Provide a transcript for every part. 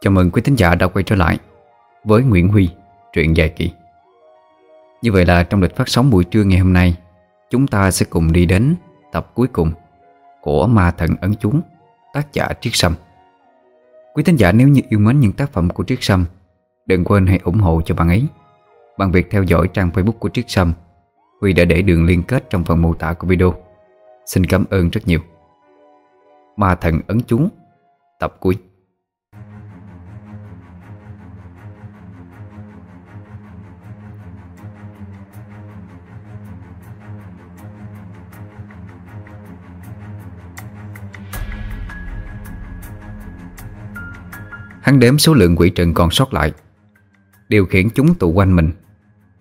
Chào mừng quý thính giả đã quay trở lại với Nguyễn Huy, truyện dài kỳ. Như vậy là trong lịch phát sóng buổi trưa ngày hôm nay, chúng ta sẽ cùng đi đến tập cuối cùng của Ma Thần Ấn chúng tác giả Triết Sâm. Quý thính giả nếu như yêu mến những tác phẩm của Triết Sâm, đừng quên hãy ủng hộ cho bạn ấy bằng việc theo dõi trang Facebook của Triết Sâm. Huy đã để đường liên kết trong phần mô tả của video. Xin cảm ơn rất nhiều. Ma Thần Ấn chúng tập cuối. Hắn đếm số lượng quỷ trần còn sót lại. Điều khiển chúng tụ quanh mình,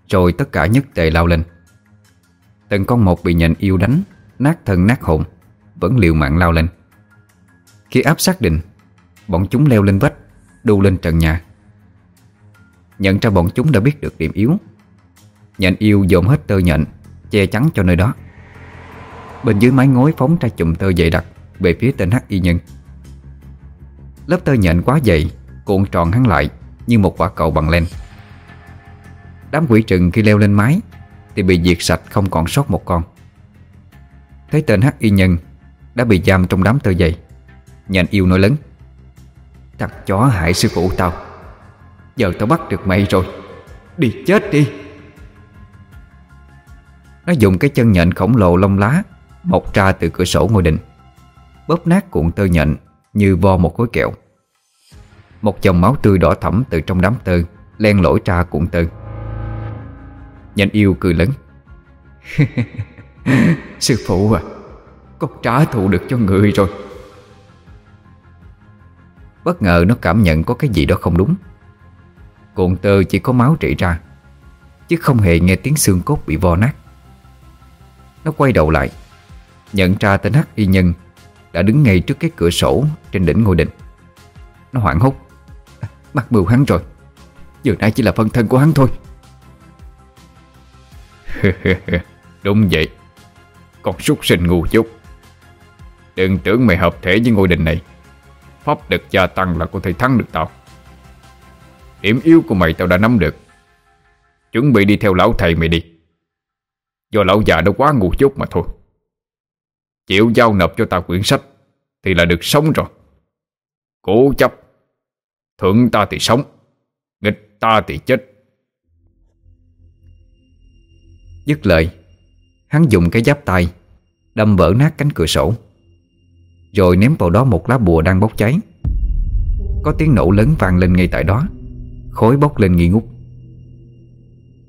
Rồi tất cả nhất tề lao lên. Từng con một bị nhện yêu đánh, Nát thân nát hồn, Vẫn liều mạng lao lên. Khi áp xác định Bọn chúng leo lên vách, Đu lên trần nhà. Nhận ra bọn chúng đã biết được điểm yếu. Nhện yêu dồn hết tơ nhện, Che chắn cho nơi đó. Bên dưới mái ngói phóng ra chùm tơ dày đặc Về phía tên hắc y nhân. Lớp tơ nhện quá dày Cuộn tròn hắn lại Như một quả cầu bằng len. Đám quỷ trừng khi leo lên mái Thì bị diệt sạch không còn sót một con. Thấy tên hắc y nhân Đã bị giam trong đám tơ dày, Nhện yêu nói lớn, Thằng chó hại sư phụ tao, Giờ tao bắt được mày rồi, Đi chết đi. Nó dùng cái chân nhện khổng lồ lông lá Mọc ra từ cửa sổ ngôi đình, Bóp nát cuộn tơ nhện Như vo một khối kẹo. Một dòng máu tươi đỏ thẫm từ trong đám tơ, Len lỗi ra cuộn tơ. Nhanh yêu cười lớn. Sư phụ à Con trả thù được cho người rồi. Bất ngờ nó cảm nhận có cái gì đó không đúng. Cuộn tơ chỉ có máu trị ra, Chứ không hề nghe tiếng xương cốt bị vo nát. Nó quay đầu lại, Nhận ra tên hắc y nhân Đã đứng ngay trước cái cửa sổ Trên đỉnh ngôi đình Nó hoảng hốt. Mặt mưu hắn rồi. Giờ nay chỉ là phân thân của hắn thôi. Đúng vậy. Con súc sinh ngu chút Đừng tưởng mày hợp thể với ngôi đình này. Pháp lực gia tăng là có thể thắng được tao. Điểm yếu của mày tao đã nắm được. Chuẩn bị đi theo lão thầy mày đi. Do lão già nó quá ngu chút mà thôi. Chịu giao nộp cho tao quyển sách Thì là được sống rồi. Cố chấp. Thượng ta thì sống, Nghịch ta thì chết. Dứt lời, Hắn dùng cái giáp tay, Đâm vỡ nát cánh cửa sổ, Rồi ném vào đó một lá bùa đang bốc cháy. Có tiếng nổ lớn vang lên ngay tại đó, Khói bốc lên nghi ngút.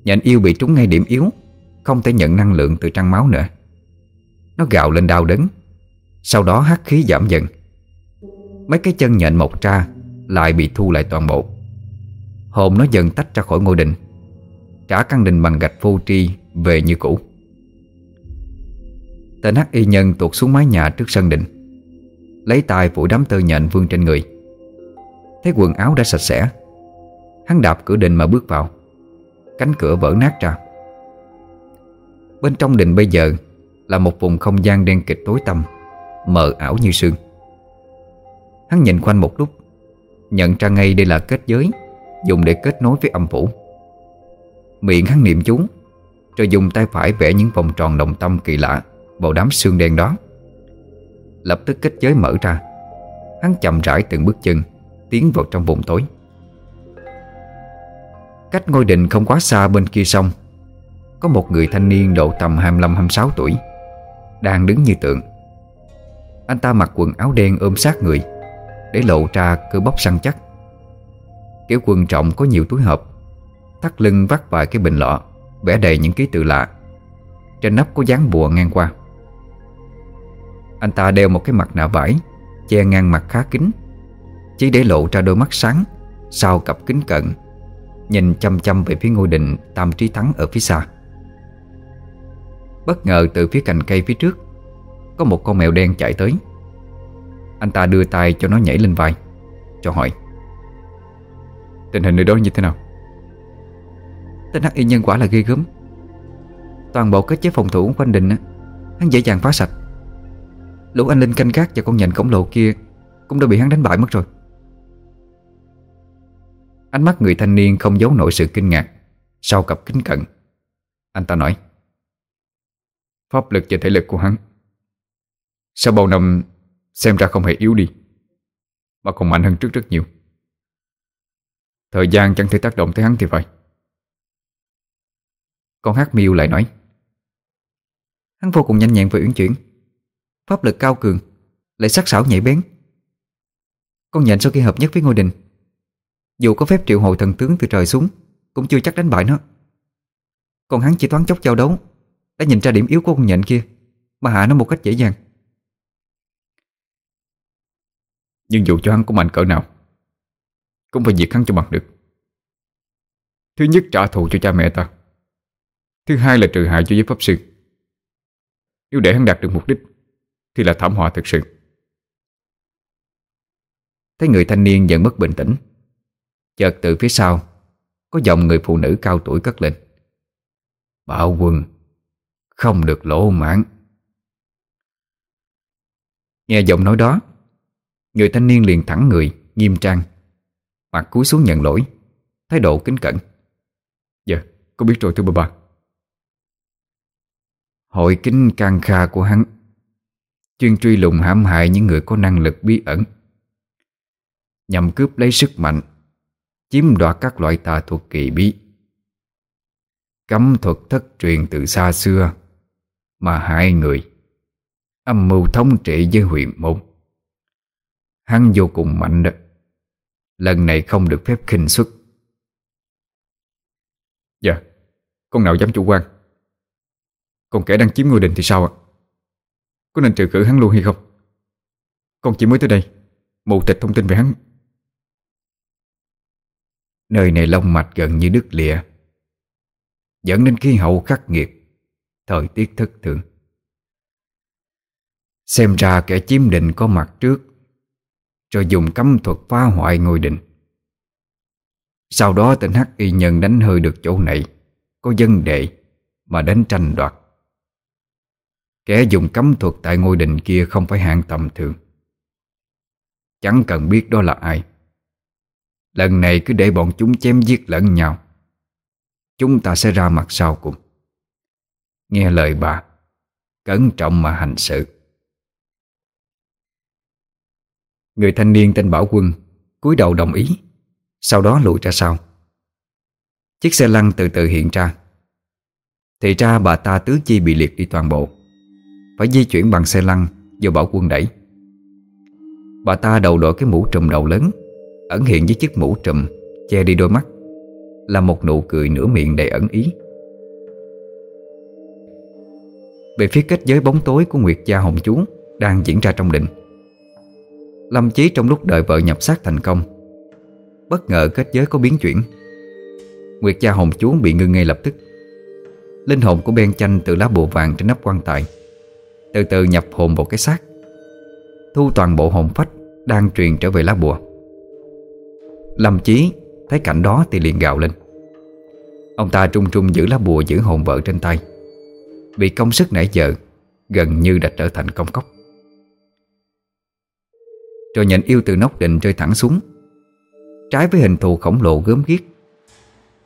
Nhện yêu bị trúng ngay điểm yếu, Không thể nhận năng lượng từ trăng máu nữa. Nó gào lên đau đớn, Sau đó hắc khí giảm dần. Mấy cái chân nhện mọc ra lại bị thu lại toàn bộ. Hồn nó dần tách ra khỏi ngôi đình, Trả căn đình bằng gạch vô tri Về như cũ. Tên hắc y nhân tuột xuống mái nhà trước sân đình, Lấy tay phủ đám tơ nhện vương trên người. Thấy quần áo đã sạch sẽ, Hắn đạp cửa đình mà bước vào, Cánh cửa vỡ nát ra. Bên trong đình bây giờ Là một vùng không gian đen kịch tối tăm, Mờ ảo như sương. Hắn nhìn quanh một lúc Nhận ra ngay đây là kết giới, Dùng để kết nối với âm phủ. Miệng hắn niệm chú, Rồi dùng tay phải vẽ những vòng tròn đồng tâm kỳ lạ Vào đám xương đen đó. Lập tức kết giới mở ra, Hắn chậm rãi từng bước chân Tiến vào trong vùng tối. Cách ngôi đình không quá xa bên kia sông, Có một người thanh niên độ tầm 25-26 tuổi, Đang đứng như tượng. Anh ta mặc quần áo đen ôm sát người. Để lộ ra cơ bắp săn chắc. Kiểu quần trọng có nhiều túi hộp, Thắt lưng vắt vài cái bình lọ, Vẽ đầy những ký tự lạ. Trên nắp có dán bùa ngang qua. Anh ta đeo một cái mặt nạ vải, Che ngang mặt khá kín, Chỉ để lộ ra đôi mắt sáng, Sau cặp kính cận, Nhìn chăm chăm về phía ngôi đình Tam Trí Thắng ở phía xa. Bất ngờ từ phía cành cây phía trước, Có một con mèo đen chạy tới. Anh ta đưa tay cho nó nhảy lên vai Cho hỏi Tình hình nơi đó như thế nào? Tên hắc y nhân quả là ghê gớm. Toàn bộ kết chế phòng thủ quanh đình á, Hắn dễ dàng phá sạch. Lũ anh linh canh gác và con nhện khổng lồ kia Cũng đã bị hắn đánh bại mất rồi. Ánh mắt người thanh niên không giấu nổi sự kinh ngạc Sau cặp kính cận. Anh ta nói Pháp lực và thể lực của hắn Sau bao năm Xem ra không hề yếu đi, Mà còn mạnh hơn trước rất nhiều. Thời gian chẳng thể tác động tới hắn thì phải. Con hát miêu lại nói, Hắn vô cùng nhanh nhẹn và uyển chuyển. Pháp lực cao cường, Lại sắc sảo nhảy bén. Con nhện sau khi hợp nhất với ngôi đình, Dù có phép triệu hồi thần tướng từ trời xuống, Cũng chưa chắc đánh bại nó. Còn hắn chỉ toán chốc giao đấu, Đã nhìn ra điểm yếu của con nhện kia, Mà hạ nó một cách dễ dàng. Nhưng dù cho hắn có mạnh cỡ nào, Cũng phải diệt hắn cho bằng được. Thứ nhất, trả thù cho cha mẹ ta. Thứ hai là trừ hại cho giới pháp sư. Nếu để hắn đạt được mục đích, Thì là thảm họa thực sự. Thấy người thanh niên dần mất bình tĩnh, Chợt từ phía sau, Có giọng người phụ nữ cao tuổi cất lên. Bảo quân, Không được lỗ mãn Nghe giọng nói đó Người thanh niên liền thẳng người Nghiêm trang. Mặt cúi xuống nhận lỗi. Thái độ kính cẩn. Dạ, con biết rồi thưa bà bà. Hội kính can kha của hắn. Chuyên truy lùng hãm hại những người có năng lực bí ẩn. Nhằm cướp lấy sức mạnh Chiếm đoạt các loại tà thuật kỳ bí. Cấm thuật thất truyền từ xa xưa Mà hại người Âm mưu thống trị với huyện môn. Hắn vô cùng mạnh đó. Lần này không được phép khinh xuất Dạ Con nào dám chủ quan? Còn kẻ đang chiếm ngôi đình thì sao ạ? Có nên trừ cử hắn luôn hay không? Con chỉ mới tới đây, Mù tịch thông tin về hắn. Nơi này lông mạch gần như đứt lìa, Dẫn đến khí hậu khắc nghiệt, Thời tiết thất thường. Xem ra kẻ chiếm định có mặt trước rồi dùng cấm thuật phá hoại ngôi đình. Sau đó tên hắc y nhân đánh hơi được chỗ này, Có dân đệ Mà đến tranh đoạt. Kẻ dùng cấm thuật tại ngôi đình kia Không phải hạng tầm thường. Chẳng cần biết đó là ai. Lần này cứ để bọn chúng chém giết lẫn nhau. Chúng ta sẽ ra mặt sau cùng. Nghe lời bà, Cẩn trọng mà hành sự. Người thanh niên tên Bảo Quân cúi đầu đồng ý, Sau đó lùi ra sau. Chiếc xe lăn từ từ hiện ra. Thì ra bà ta tứ chi bị liệt đi toàn bộ, Phải di chuyển bằng xe lăn Do Bảo Quân đẩy. Bà ta đầu đội cái mũ trùm đầu lớn, Ẩn hiện với chiếc mũ trùm Che đi đôi mắt, Là một nụ cười nửa miệng đầy ẩn ý. Về phía kết giới bóng tối của Nguyệt Gia Hồng Chú Đang diễn ra trong định Lâm Chí trong lúc đợi vợ nhập xác thành công. Bất ngờ kết giới có biến chuyển. Nguyệt Gia Hồng Chú bị ngưng ngay lập tức. Linh hồn của Ben Chanh từ lá bùa vàng trên nắp quan tài, Từ từ nhập hồn vào cái xác, Thu toàn bộ hồn phách Đang truyền trở về lá bùa. Lâm Chí thấy cảnh đó thì liền gào lên. Ông ta trung trung giữ lá bùa giữ hồn vợ trên tay, Vì công sức nãy giờ Gần như đã trở thành công cốc. Rồi nhện yêu từ nóc định rơi thẳng xuống. Trái với hình thù khổng lồ gớm ghiếc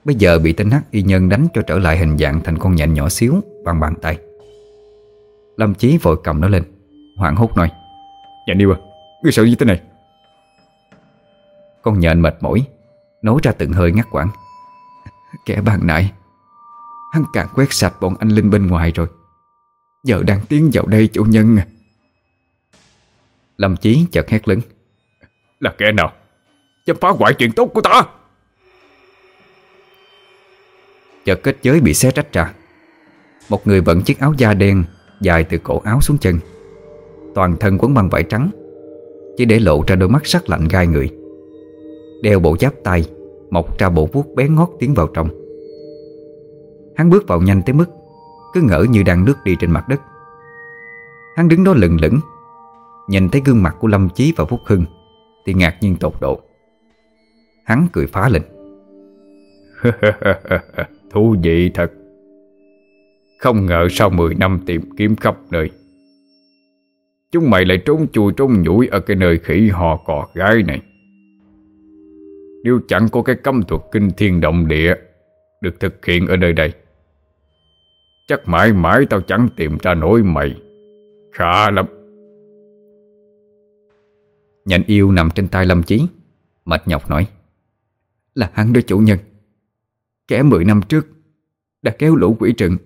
Bây giờ bị tên hắc y nhân đánh cho trở lại hình dạng thành con nhện nhỏ xíu bằng bàn tay. Lâm Chí vội cầm nó lên Hoảng hốt nói Nhện yêu à, ngươi sợ như thế này? Con nhện mệt mỏi Nối ra từng hơi ngắt quãng. Kẻ bàn nại Hắn càng quét sạch bọn anh Linh bên ngoài rồi. Giờ đang tiến vào đây chủ nhân à Lâm Chí chợt hét lớn. Là kẻ nào? Dám phá hoại chuyện tốt của ta? Chợt kết giới bị xé rách ra. Một người vận chiếc áo da đen Dài từ cổ áo xuống chân. Toàn thân quấn băng vải trắng Chỉ để lộ ra đôi mắt sắc lạnh gai người. Đeo bộ giáp tay Mọc ra bộ vuốt bé ngót tiến vào trong. Hắn bước vào nhanh tới mức Cứ ngỡ như đang lướt đi trên mặt đất. Hắn đứng đó lừng lững Nhìn thấy gương mặt của Lâm Chí và Phúc Hưng Thì ngạc nhiên tột độ. Hắn cười phá lên. Thú vị thật. Không ngờ sau 10 năm tìm kiếm khắp nơi, Chúng mày lại trốn chui trốn nhủi Ở cái nơi khỉ hò cò gái này. Nếu chẳng có cái cấm thuật kinh thiên động địa Được thực hiện ở nơi đây, Chắc mãi mãi tao chẳng tìm ra nổi mày. Khá lắm. Nhện yêu nằm trên tay Lâm Chí. Mệt nhọc nói, Là hắn đó chủ nhân. Kẻ 10 năm trước Đã kéo lũ quỷ trừng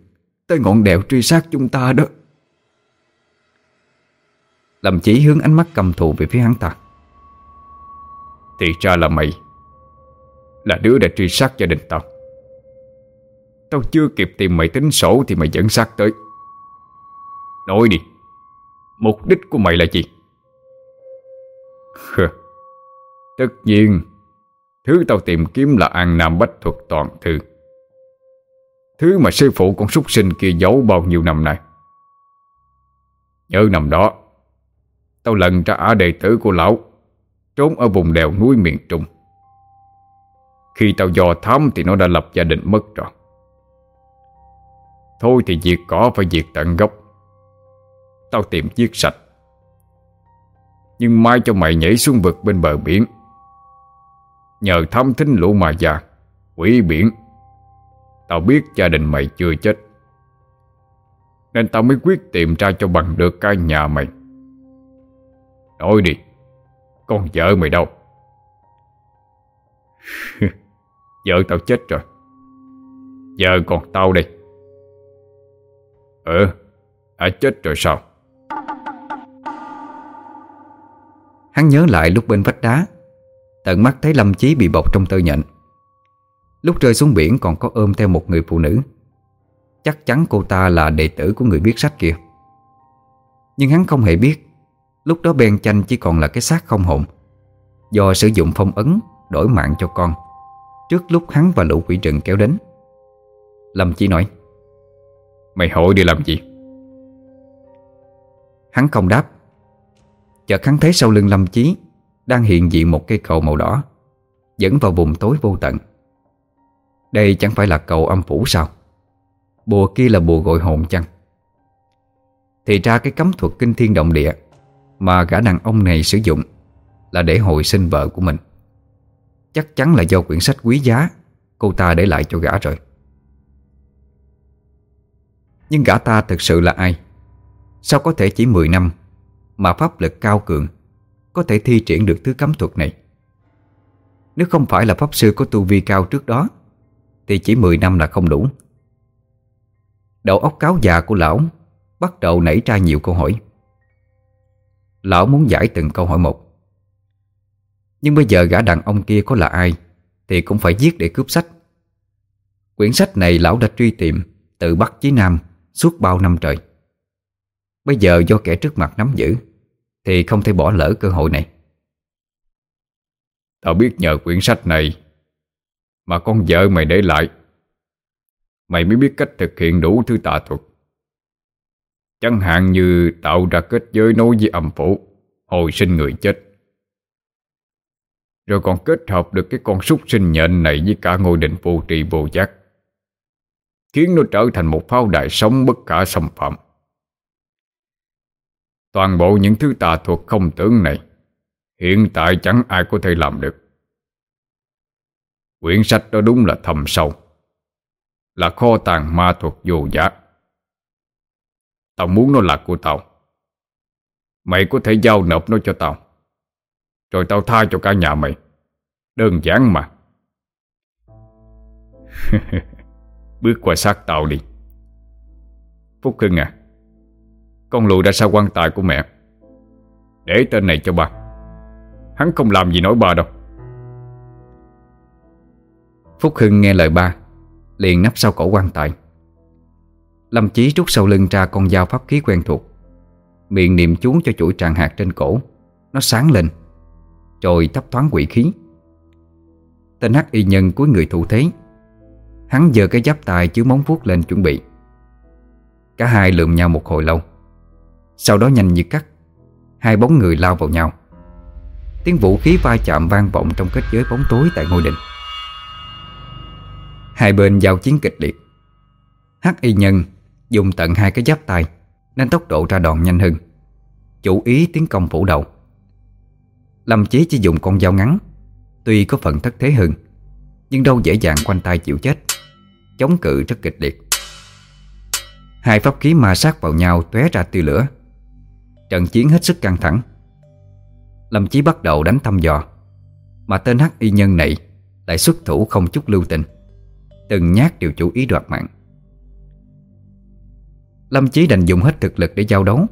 Tới ngọn đèo truy sát chúng ta đó. Lâm Chí hướng ánh mắt cầm thù về phía hắn ta. Thì ra là mày, Là đứa đã truy sát gia đình tao. Tao chưa kịp tìm mày tính sổ Thì mày dẫn sát tới. Nói đi, Mục đích của mày là gì? Tất nhiên, Thứ tao tìm kiếm là An Nam Bách Thuật Toàn Thư. Thứ mà sư phụ con súc sinh kia giấu bao nhiêu năm nay? Nhớ năm đó, Tao lần ra ả đệ tử của lão, Trốn ở vùng đèo núi miền Trung. Khi tao dò thám thì nó đã lập gia đình mất rồi. Thôi thì diệt cỏ phải diệt tận gốc. Tao tìm giết sạch nhưng mai cho mày nhảy xuống vực bên bờ biển. Nhờ thăm thính lũ mà già, Quỷ biển. Tao biết gia đình mày chưa chết. Nên tao mới quyết tìm ra cho bằng được cái nhà mày. Nói đi, Con vợ mày đâu? Vợ tao chết rồi. Giờ còn tao đây. Ừ À chết rồi sao? Hắn nhớ lại lúc bên vách đá. Tận mắt thấy Lâm Chí bị bọc trong tơ nhện. Lúc rơi xuống biển còn có ôm theo một người phụ nữ. Chắc chắn cô ta là đệ tử của người viết sách kia. Nhưng hắn không hề biết, Lúc đó Ben chanh chỉ còn là cái xác không hồn, Do sử dụng phong ấn Đổi mạng cho con, Trước lúc hắn và lũ quỷ rừng kéo đến. Lâm Chí nói, Mày hỏi đi làm gì? Hắn không đáp. Chợt hắn thấy sau lưng Lâm Chí, Đang hiện diện một cây cầu màu đỏ, Dẫn vào vùng tối vô tận. Đây chẳng phải là cầu âm phủ sao? Bùa kia là bùa gọi hồn chăng? Thì ra cái cấm thuật kinh thiên động địa Mà gã đàn ông này sử dụng Là để hồi sinh vợ của mình. Chắc chắn là do quyển sách quý giá Cô ta để lại cho gã rồi. Nhưng gã ta thực sự là ai? Sao có thể chỉ 10 năm mà pháp lực cao cường Có thể thi triển được thứ cấm thuật này. Nếu không phải là pháp sư có tu vi cao trước đó, Thì chỉ 10 năm là không đủ. Đầu óc cáo già của lão Bắt đầu nảy ra nhiều câu hỏi. Lão muốn giải từng câu hỏi một. Nhưng bây giờ gã đàn ông kia có là ai Thì cũng phải giết để cướp sách. Quyển sách này lão đã truy tìm Từ Bắc chí Nam Suốt bao năm trời. Bây giờ do kẻ trước mặt nắm giữ thì không thể bỏ lỡ cơ hội này. Tao biết nhờ quyển sách này Mà con vợ mày để lại. Mày mới biết cách thực hiện đủ thứ tà thuật. Chẳng hạn như tạo ra kết giới nối với âm phủ, Hồi sinh người chết. Rồi còn kết hợp được cái con súc sinh nhện này Với cả ngôi đình vô trì vô giác. Khiến nó trở thành một pháo đài sống bất khả xâm phạm. Toàn bộ những thứ tà thuật không tưởng này. Hiện tại chẳng ai có thể làm được. Quyển sách đó đúng là thầm sâu. Là kho tàng ma thuật vô giá. Tao muốn nó là của tao. Mày có thể giao nộp nó cho tao. Rồi tao tha cho cả nhà mày. Đơn giản mà. Bước qua xác tao đi. Phúc Hưng à con lùi ra sau quan tài của mẹ. Để tên này cho bà Hắn không làm gì nổi bà đâu. Phúc Hưng nghe lời ba, Liền nắp sau cổ quan tài. Lâm Chí rút sau lưng ra con dao pháp khí quen thuộc. Miệng niệm chú cho chuỗi tràng hạt trên cổ. Nó sáng lên, Rồi thấp thoáng quỷ khí. Tên hắc y nhân cuối người thụ thế. Hắn giơ cái giáp tài chứa móng vuốt lên chuẩn bị. Cả hai lượm nhau một hồi lâu. Sau đó nhanh như cắt. Hai bóng người lao vào nhau. Tiếng vũ khí va chạm vang vọng trong kết giới bóng tối tại ngôi đình. Hai bên giao chiến kịch liệt. Hắc y nhân dùng tận hai cái giáp tay, Nên tốc độ ra đòn nhanh hơn. Chủ ý tiến công phủ đầu. Lâm Chí chỉ dùng con dao ngắn, Tuy có phần thất thế hơn, Nhưng đâu dễ dàng quanh tay chịu chết, Chống cự rất kịch liệt. Hai pháp khí ma sát vào nhau tóe ra tia lửa Trận chiến hết sức căng thẳng. Lâm Chí bắt đầu đánh thăm dò, Mà tên hắc y nhân này Lại xuất thủ không chút lưu tình. Từng nhát đều chủ ý đoạt mạng. Lâm Chí đành dùng hết thực lực để giao đấu.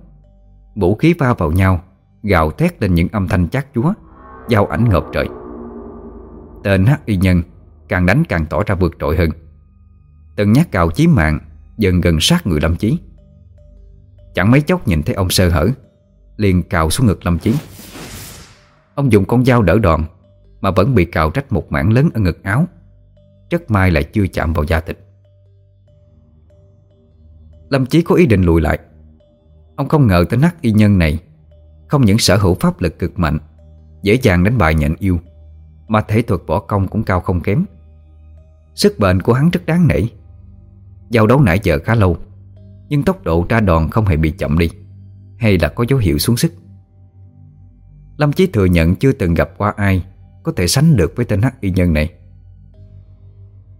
Vũ khí va vào nhau, Gào thét lên những âm thanh chát chúa, Giao ảnh ngợp trời. Tên hắc y nhân Càng đánh càng tỏ ra vượt trội hơn. Từng nhát cào chí mạng, Dần gần sát người Lâm Chí. Chẳng mấy chốc nhìn thấy ông sơ hở liền cào xuống ngực Lâm Chí. Ông dùng con dao đỡ đòn, Mà vẫn bị cào rách một mảng lớn ở ngực áo. Chất mai lại chưa chạm vào da thịt. Lâm Chí có ý định lùi lại. Ông không ngờ tới nát y nhân này, Không những sở hữu pháp lực cực mạnh, Dễ dàng đánh bại nhận yêu, Mà thể thuật võ công cũng cao không kém. Sức bền của hắn rất đáng nể. Giao đấu nãy giờ khá lâu, Nhưng tốc độ ra đòn không hề bị chậm đi. Hay là có dấu hiệu xuống sức? Lâm Chí thừa nhận chưa từng gặp qua ai Có thể sánh được với tên hắc y nhân này.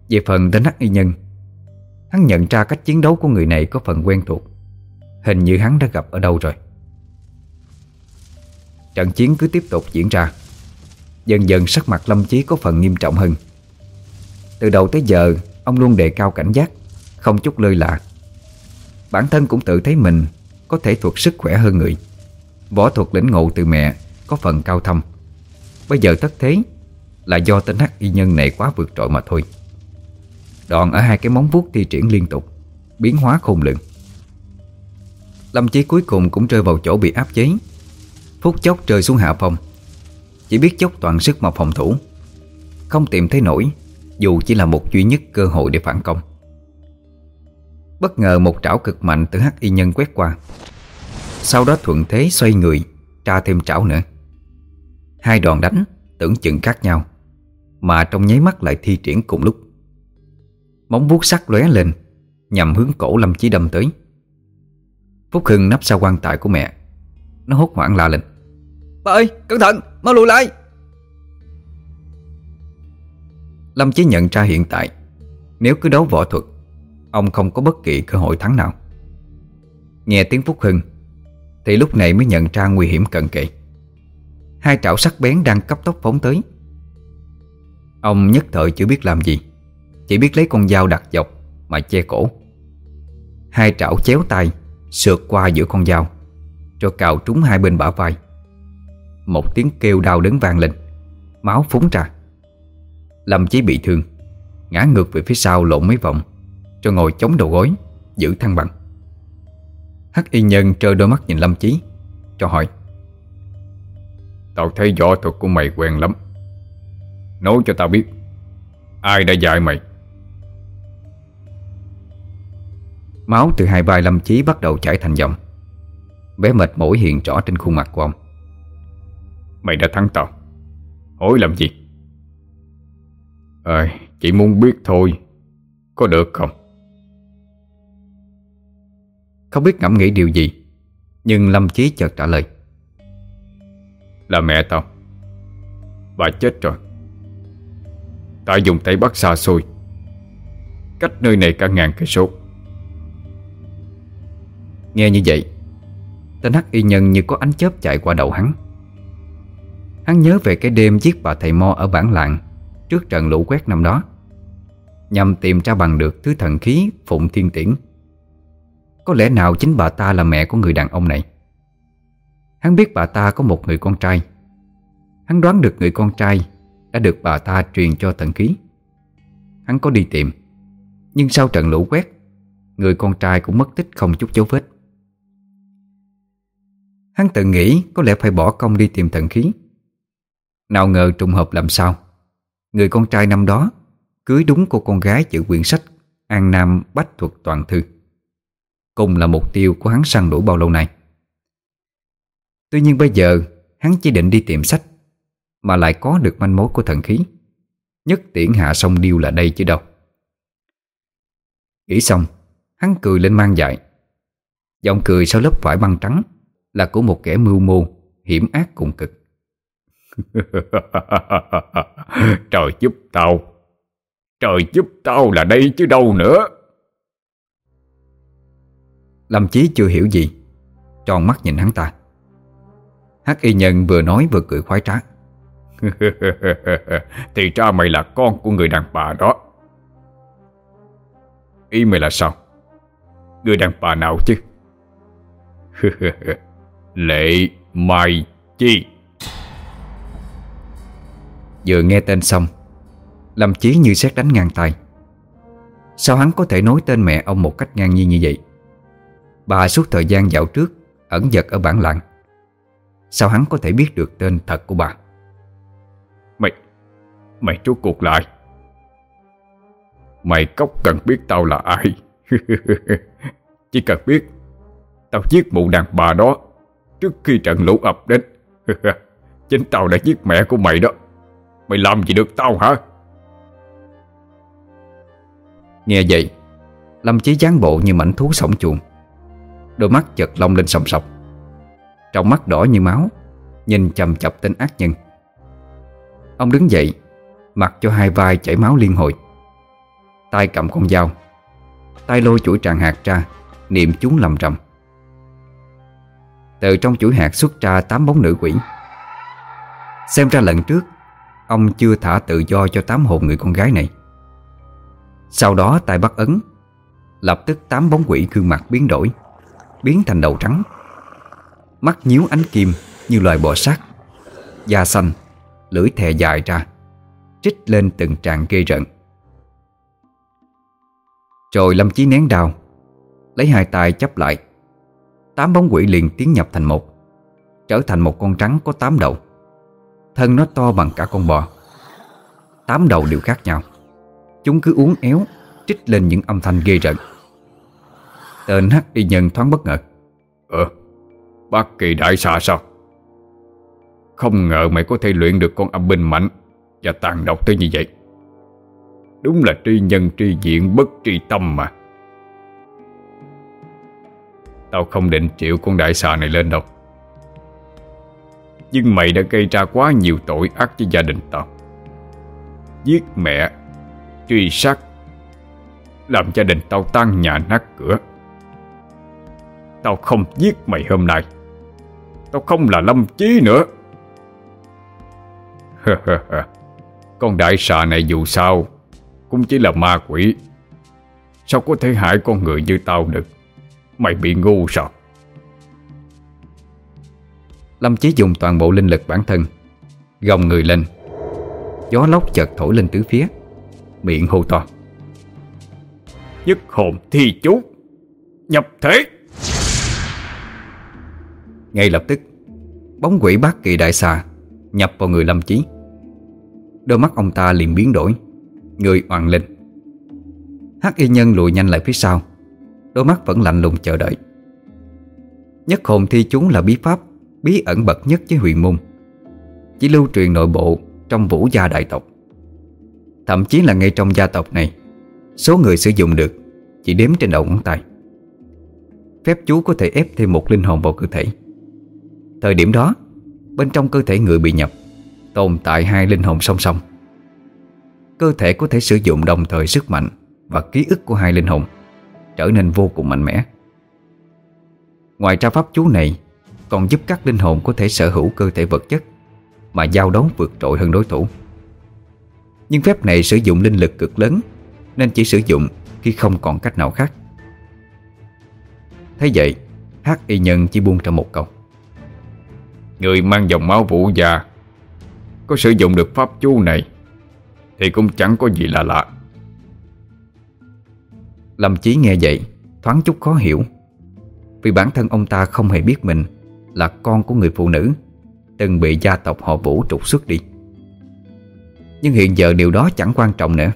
Về phần tên hắc y nhân, Hắn nhận ra cách chiến đấu của người này có phần quen thuộc. Hình như hắn đã gặp ở đâu rồi. Trận chiến cứ tiếp tục diễn ra. Dần dần sắc mặt Lâm Chí có phần nghiêm trọng hơn. Từ đầu tới giờ, Ông luôn đề cao cảnh giác, Không chút lơi lạ. Bản thân cũng tự thấy mình có thể thuật sức khỏe hơn người. Võ thuật lĩnh ngộ từ mẹ Có phần cao thâm. Bây giờ tất thế Là do tên hắc y nhân này quá vượt trội mà thôi. Đòn ở hai cái móng vuốt thi triển liên tục, Biến hóa khôn lường. Lâm Chí cuối cùng cũng rơi vào chỗ bị áp chế. Phút chốc rơi xuống hạ phong Chỉ biết chốc toàn sức mà phòng thủ. Không tìm thấy nổi, Dù chỉ là một duy nhất cơ hội để phản công. Bất ngờ một trảo cực mạnh từ hắc y nhân quét qua. Sau đó thuận thế xoay người, Tra thêm trảo nữa. Hai đòn đánh tưởng chừng khác nhau, Mà trong nháy mắt lại thi triển cùng lúc. Móng vuốt sắc lóe lên, Nhằm hướng cổ Lâm Chí đâm tới. Phúc Hưng nắp sau quan tài của mẹ, Nó hốt hoảng la lên. Bà ơi, cẩn thận, mau lùi lại! Lâm Chí nhận ra hiện tại, Nếu cứ đấu võ thuật Ông không có bất kỳ cơ hội thắng nào. Nghe tiếng Phúc Hưng, Thì lúc này mới nhận ra nguy hiểm cận kề. Hai trảo sắc bén đang cấp tốc phóng tới. Ông nhất thời chưa biết làm gì, Chỉ biết lấy con dao đặt dọc Mà che cổ. Hai trảo chéo tay, Sượt qua giữa con dao, Rồi cào trúng hai bên bả vai. Một tiếng kêu đau đớn vang lên, Máu phúng ra. Lâm Chí bị thương, Ngã ngược về phía sau lộn mấy vòng. Cho ngồi chống đầu gối, Giữ thăng bằng. Hắc y nhân trơ đôi mắt nhìn Lâm Chí, Cho hỏi, Tao thấy võ thuật của mày quen lắm. Nói cho tao biết, Ai đã dạy mày? Máu từ hai vai Lâm Chí bắt đầu chảy thành dòng. Bé mệt mỏi hiện rõ trên khuôn mặt của ông. Mày đã thắng tao. Hỏi làm gì? Ờ Chỉ muốn biết thôi, Có được không? Không biết ngẫm nghĩ điều gì Nhưng Lâm Chí chợt trả lời. Là mẹ tao. Bà chết rồi. Tại dùng tay bắt xa xôi. Cách nơi này cả ngàn cây số. Nghe như vậy Tên hắc y nhân như có ánh chớp chạy qua đầu hắn. Hắn nhớ về cái đêm giết bà thầy Mo ở bản làng Trước trận lũ quét năm đó Nhằm tìm ra bằng được thứ thần khí Phụng Thiên Tiễn có lẽ nào chính bà ta là mẹ của người đàn ông này? Hắn biết bà ta có một người con trai. Hắn đoán được người con trai Đã được bà ta truyền cho thần khí. Hắn có đi tìm, Nhưng sau trận lũ quét, Người con trai cũng mất tích không chút dấu vết. Hắn tự nghĩ có lẽ phải bỏ công đi tìm thần khí. Nào ngờ trùng hợp làm sao? Người con trai năm đó, Cưới đúng cô con gái chữ quyển sách An Nam Bách Thuật Toàn Thư. Cùng là mục tiêu của hắn săn đuổi bao lâu nay. Tuy nhiên bây giờ, Hắn chỉ định đi tìm sách, Mà lại có được manh mối của thần khí. Nhất tiễn hạ sông điêu là đây chứ đâu. Nghĩ xong, Hắn cười lên mang dại Giọng cười sau lớp vải băng trắng Là của một kẻ mưu mô, Hiểm ác cùng cực. Trời giúp tao. Trời giúp tao là đây chứ đâu nữa. Lâm Chí chưa hiểu gì. Tròn mắt nhìn hắn ta. Hắc y nhân vừa nói vừa cười khoái trá. Thì ra mày là con của người đàn bà đó. Ý mày là sao? Người đàn bà nào chứ? Lệ Mai Chi. Vừa nghe tên xong Lâm Chí như xét đánh ngang tay. Sao hắn có thể nói tên mẹ ông một cách ngang nhiên như vậy Bà suốt thời gian dạo trước Ẩn giật ở bản làng. Sao hắn có thể biết được tên thật của bà? Mày Mày rút cuộc lại. Mày cốc cần biết tao là ai. Chỉ cần biết Tao giết mụ đàn bà đó Trước khi trận lũ ập đến. Chính tao đã giết mẹ của mày đó. Mày làm gì được tao hả? Nghe vậy Lâm Chí gián bộ như mảnh thú sổng chuồng Đôi mắt chợt long lên sòng sọc. Trong mắt đỏ như máu, Nhìn chầm chập tên ác nhân. Ông đứng dậy, Mặc cho hai vai chảy máu liên hồi. Tay cầm con dao tay lôi chuỗi tràng hạt ra, Niệm chúng lầm rầm. Từ trong chuỗi hạt xuất ra tám bóng nữ quỷ. Xem ra lần trước, Ông chưa thả tự do cho tám hồn người con gái này. Sau đó tay bắt ấn, Lập tức tám bóng quỷ gương mặt biến đổi. Biến thành đầu trắng. Mắt nhíu ánh kim như loài bò sát. Da xanh Lưỡi thè dài ra Trích lên từng tràng ghê rợn. Rồi Lâm Chí nén đau, Lấy hai tay chấp lại. Tám bóng quỷ liền tiến nhập thành một Trở thành một con trắng có tám đầu. Thân nó to bằng cả con bò. Tám đầu đều khác nhau. Chúng cứ uốn éo Trích lên những âm thanh ghê rợn. Tên hắc y nhân thoáng bất ngờ. Ờ Bác kỳ đại xà sao? Không ngờ mày có thể luyện được con âm binh mạnh Và tàn độc tới như vậy. Đúng là tri nhân tri diện bất tri tâm mà. Tao không định chịu con đại xà này lên đâu. Nhưng mày đã gây ra quá nhiều tội ác cho gia đình tao. Giết mẹ Truy sát Làm gia đình tao tan nhà nát cửa Tao không giết mày hôm nay. Tao không là Lâm Chí nữa. Con đại xà này dù sao, Cũng chỉ là ma quỷ. Sao có thể hại con người như tao được? Mày bị ngu sao? Lâm Chí dùng toàn bộ linh lực bản thân, Gồng người lên. Gió lốc chợt thổi lên tứ phía. Miệng hô to. Nhất hồn thi chú. Nhập thế ngay lập tức, Bóng quỷ bát kỳ đại xà Nhập vào người Lâm Chí. Đôi mắt ông ta liền biến đổi, Người oằn lên. Hắc y nhân lùi nhanh lại phía sau, Đôi mắt vẫn lạnh lùng chờ đợi. Nhất hồn thi chúng là bí pháp, Bí ẩn bậc nhất với huyền môn, Chỉ lưu truyền nội bộ Trong vũ gia đại tộc. Thậm chí là ngay trong gia tộc này, Số người sử dụng được Chỉ đếm trên đầu ngón tay. Phép chú có thể ép thêm một linh hồn vào cơ thể. Thời điểm đó, Bên trong cơ thể người bị nhập, Tồn tại hai linh hồn song song. Cơ thể có thể sử dụng đồng thời sức mạnh Và ký ức của hai linh hồn, Trở nên vô cùng mạnh mẽ. Ngoài ra pháp chú này Còn giúp các linh hồn có thể sở hữu cơ thể vật chất Mà giao đấu vượt trội hơn đối thủ. Nhưng phép này sử dụng linh lực cực lớn, Nên chỉ sử dụng khi không còn cách nào khác. Thế vậy, Hắc y nhân chỉ buông ra một câu. Người mang dòng máu vũ già Có sử dụng được pháp chú này Thì cũng chẳng có gì là lạ. Lâm Chí nghe vậy, Thoáng chút khó hiểu. Vì bản thân ông ta không hề biết mình Là con của người phụ nữ Từng bị gia tộc họ Vũ trục xuất đi. Nhưng hiện giờ điều đó chẳng quan trọng nữa.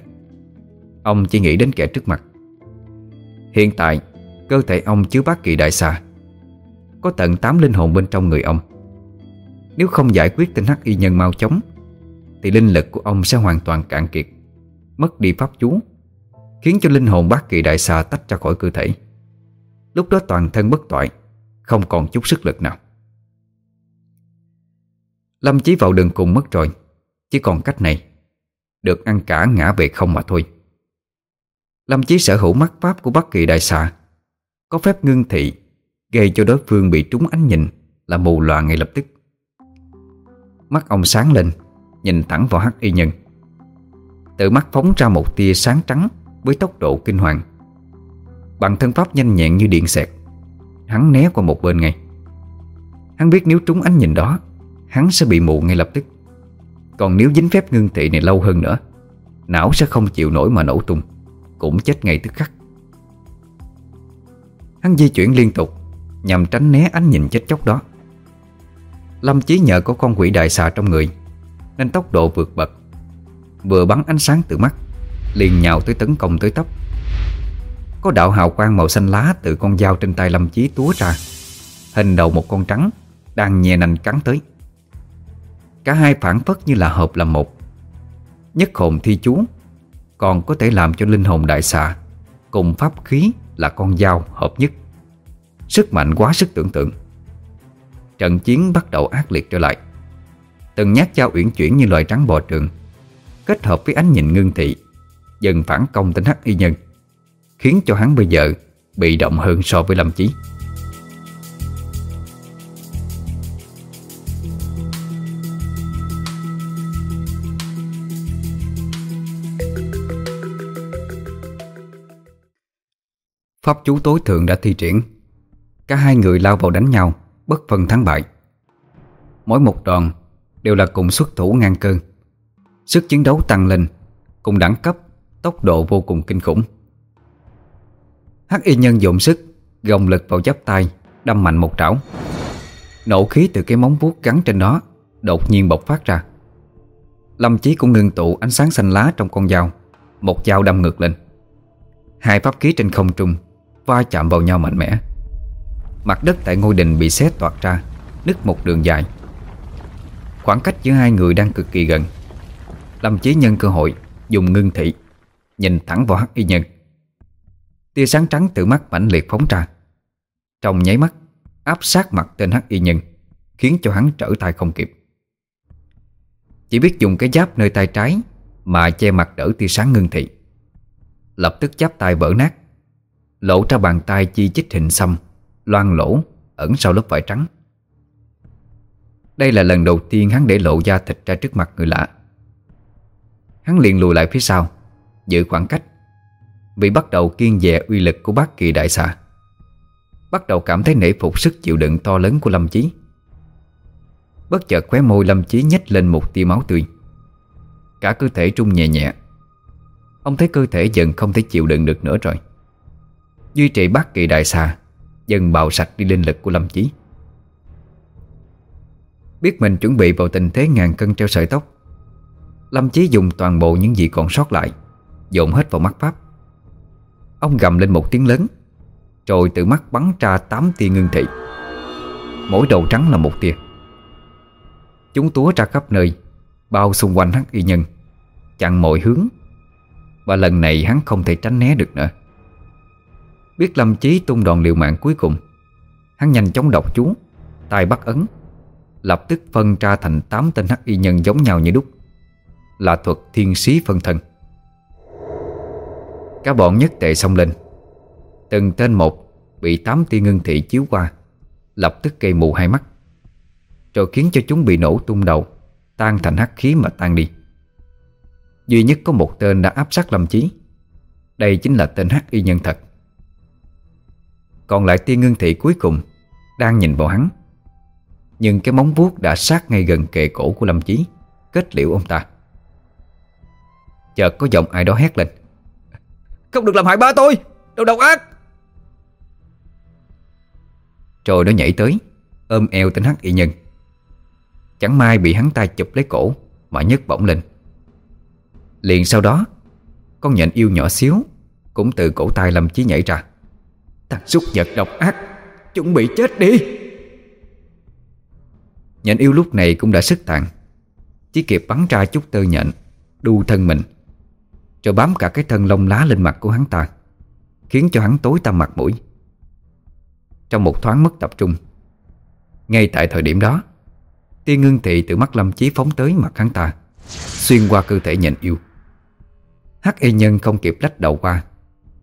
Ông chỉ nghĩ đến kẻ trước mặt. Hiện tại, Cơ thể ông chứa bát kỳ đại xà, Có tận 8 linh hồn bên trong người ông. Nếu không giải quyết tên hắc y nhân mau chóng, Thì linh lực của ông sẽ hoàn toàn cạn kiệt, Mất đi pháp chú, Khiến cho linh hồn bác kỳ đại xà tách ra khỏi cơ thể. Lúc đó toàn thân bất toại, Không còn chút sức lực nào. Lâm Chí vào đường cùng mất rồi, Chỉ còn cách này, Được ăn cả ngã về không mà thôi. Lâm Chí sở hữu mắt pháp của bất kỳ đại xà, Có phép ngưng thị, Gây cho đối phương bị trúng ánh nhìn Là mù loà ngay lập tức. Mắt ông sáng lên, Nhìn thẳng vào hắc y nhân. Tự mắt phóng ra một tia sáng trắng Với tốc độ kinh hoàng. Bằng thân pháp nhanh nhẹn như điện xẹt, Hắn né qua một bên ngay. Hắn biết nếu trúng ánh nhìn đó, Hắn sẽ bị mù ngay lập tức. Còn nếu dính phép ngưng thị này lâu hơn nữa, Não sẽ không chịu nổi mà nổ tung, Cũng chết ngay tức khắc. Hắn di chuyển liên tục, Nhằm tránh né ánh nhìn chết chóc đó. Lâm Chí nhờ có con quỷ đại xà trong người, Nên tốc độ vượt bậc. Vừa bắn ánh sáng từ mắt, Liền nhào tới tấn công tới tấp. Có đạo hào quang màu xanh lá Từ con dao trên tay Lâm Chí túa ra, Hình đầu một con trắng Đang nhè nành cắn tới. Cả hai phản phất như là hợp làm một. Nhất hồn thi chú Còn có thể làm cho linh hồn đại xà Cùng pháp khí là con dao hợp nhất. Sức mạnh quá sức tưởng tượng. Trận chiến bắt đầu ác liệt trở lại. Từng nhát dao uyển chuyển như loài trắng bò trường, Kết hợp với ánh nhìn ngưng thị, Dần phản công tên hắc y nhân, Khiến cho hắn bây giờ Bị động hơn so với Lâm Chí. Pháp chú tối thượng đã thi triển. Cả hai người lao vào đánh nhau. Bất phân thắng bại. Mỗi một đòn đều là cùng xuất thủ ngang cơn. Sức chiến đấu tăng lên, Cùng đẳng cấp, Tốc độ vô cùng kinh khủng. Hắc y nhân dồn sức, Gồng lực vào giáp tay, Đâm mạnh một trảo. Nộ khí từ cái móng vuốt gắn trên đó Đột nhiên bộc phát ra. Lâm Chí cũng ngưng tụ ánh sáng xanh lá trong con dao, Một dao đâm ngược lên. Hai pháp khí trên không trung Va chạm vào nhau mạnh mẽ. Mặt đất tại ngôi đình bị xé toạc ra, Nứt một đường dài. Khoảng cách giữa hai người đang cực kỳ gần. Lâm Chí nhân cơ hội Dùng ngưng thị, Nhìn thẳng vào hắc y nhân. Tia sáng trắng từ mắt mãnh liệt phóng ra. Trong nháy mắt, Áp sát mặt tên hắc y nhân, Khiến cho hắn trở tay không kịp. Chỉ biết dùng cái giáp nơi tay trái Mà che mặt đỡ tia sáng ngưng thị. Lập tức giáp tay vỡ nát, Lộ ra bàn tay chi chích hình xăm. Loang lỗ Ẩn sau lớp vải trắng. Đây là lần đầu tiên hắn để lộ da thịt ra trước mặt người lạ. Hắn liền lùi lại phía sau, Giữ khoảng cách, Vì bắt đầu kiên dè uy lực của bác kỳ đại xà. Bắt đầu cảm thấy nể phục sức chịu đựng to lớn của Lâm Chí. Bất chợt khóe môi Lâm Chí nhếch lên một tia máu tươi. Cả cơ thể trung nhẹ nhẹ. Ông thấy cơ thể dần không thể chịu đựng được nữa rồi. Duy trì bát kỳ đại xà Dần bào sạch đi linh lực của Lâm Chí. Biết mình chuẩn bị vào tình thế ngàn cân treo sợi tóc, Lâm Chí dùng toàn bộ những gì còn sót lại, Dồn hết vào mắt Pháp. Ông gầm lên một tiếng lớn, Rồi từ mắt bắn ra tám tia ngưng thị. Mỗi đầu trắng là một tia. Chúng túa ra khắp nơi, Bao xung quanh hắc y nhân, Chặn mọi hướng, Và lần này hắn không thể tránh né được nữa. Biết Lâm Chí tung đòn liều mạng cuối cùng. Hắn nhanh chóng đọc chú, tay bắt ấn, Lập tức phân ra thành 8 tên hắc y nhân giống nhau như đúc. Là thuật thiên sĩ phân thân. Các bọn nhất tệ xông lên. Từng tên một Bị tám tia ngưng thị chiếu qua, Lập tức gây mù hai mắt. Rồi khiến cho chúng bị nổ tung đầu, Tan thành hắc khí mà tan đi. Duy nhất có một tên đã áp sát Lâm Chí. Đây chính là tên hắc y nhân thật còn lại tiên ngưng thị cuối cùng Đang nhìn vào hắn. Nhưng cái móng vuốt đã sát ngay gần kề cổ của Lâm Chí, Kết liễu ông ta. Chợt có giọng ai đó hét lên. Không được làm hại ba tôi Đồ độc ác! Rồi nó nhảy tới, Ôm eo tên hắc y nhân. Chẳng may bị hắn ta chụp lấy cổ Mà nhấc bổng lên. Liền sau đó, Con nhện yêu nhỏ xíu Cũng từ cổ tay Lâm Chí nhảy ra. Thằng súc vật độc ác. Chuẩn bị chết đi. Nhện yêu lúc này cũng đã sức tàn. Chỉ kịp bắn ra chút tơ nhện, Đu thân mình, Rồi bám cả cái thân lông lá lên mặt của hắn ta, Khiến cho hắn tối tăm mặt mũi. Trong một thoáng mất tập trung, Ngay tại thời điểm đó, Tia ngưng thị từ mắt Lâm Chí phóng tới mặt hắn ta, Xuyên qua cơ thể nhện yêu. Hắc y nhân không kịp lách đầu qua,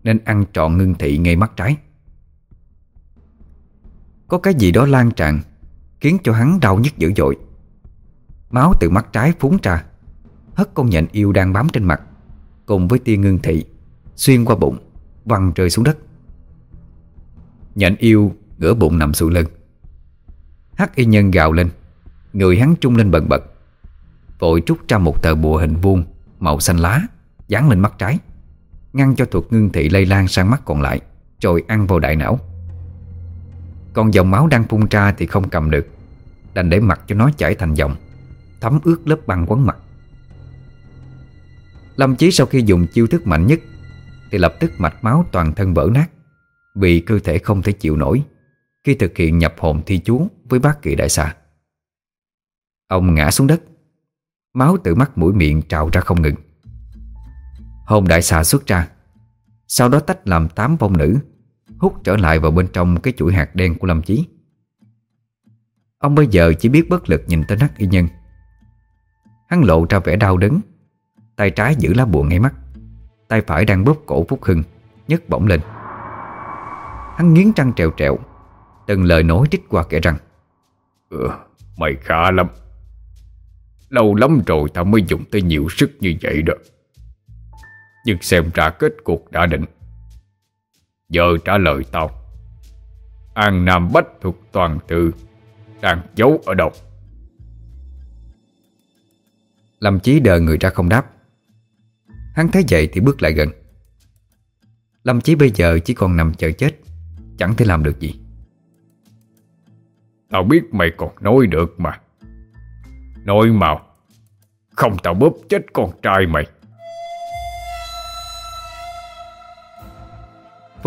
Nên ăn trọn ngưng thị ngay mắt trái. Có cái gì đó lan tràn, Khiến cho hắn đau nhức dữ dội. Máu từ mắt trái phúng ra, Hất con nhện yêu đang bám trên mặt, Cùng với tia ngưng thị, Xuyên qua bụng, Văng rơi xuống đất. Nhện yêu ngửa bụng nằm sụi lưng. Hắc y nhân gào lên, Người hắn trung lên bần bật, Vội trút ra một tờ bùa hình vuông Màu xanh lá, Dán lên mắt trái, Ngăn cho thuật ngưng thị lây lan sang mắt còn lại, Rồi ăn vào đại não. Còn dòng máu đang phun ra thì không cầm được. Đành để mặt cho nó chảy thành dòng, Thấm ướt lớp băng quấn mặt. Lâm Chí sau khi dùng chiêu thức mạnh nhất, Thì lập tức mạch máu toàn thân vỡ nát, Vì cơ thể không thể chịu nổi Khi thực hiện nhập hồn thi chú Với bác kỳ đại xà. Ông ngã xuống đất, Máu từ mắt mũi miệng trào ra không ngừng. Hồn đại xà xuất ra, Sau đó tách làm tám vong nữ Hút trở lại vào bên trong cái chuỗi hạt đen của Lâm Chí. Ông bây giờ chỉ biết bất lực nhìn tới nắc y nhân. Hắn lộ ra vẻ đau đớn Tay trái giữ lá bùa ngay mắt Tay phải đang bóp cổ Phúc Hưng nhấc bổng lên. Hắn nghiến răng trèo trèo Từng lời nói trích qua kẻ răng. Ừ, Mày khá lắm. Lâu lắm rồi tao mới dùng tới nhiều sức như vậy đó. Nhưng xem ra kết cuộc đã định. Giờ trả lời tao. An Nam Bách thuộc toàn thư Đang giấu ở đâu? Lâm Chí đờ người ra không đáp. Hắn thấy vậy thì bước lại gần. Lâm Chí bây giờ chỉ còn nằm chờ chết Chẳng thể làm được gì. Tao biết mày còn nói được mà. Nói màu Không tao bóp chết con trai mày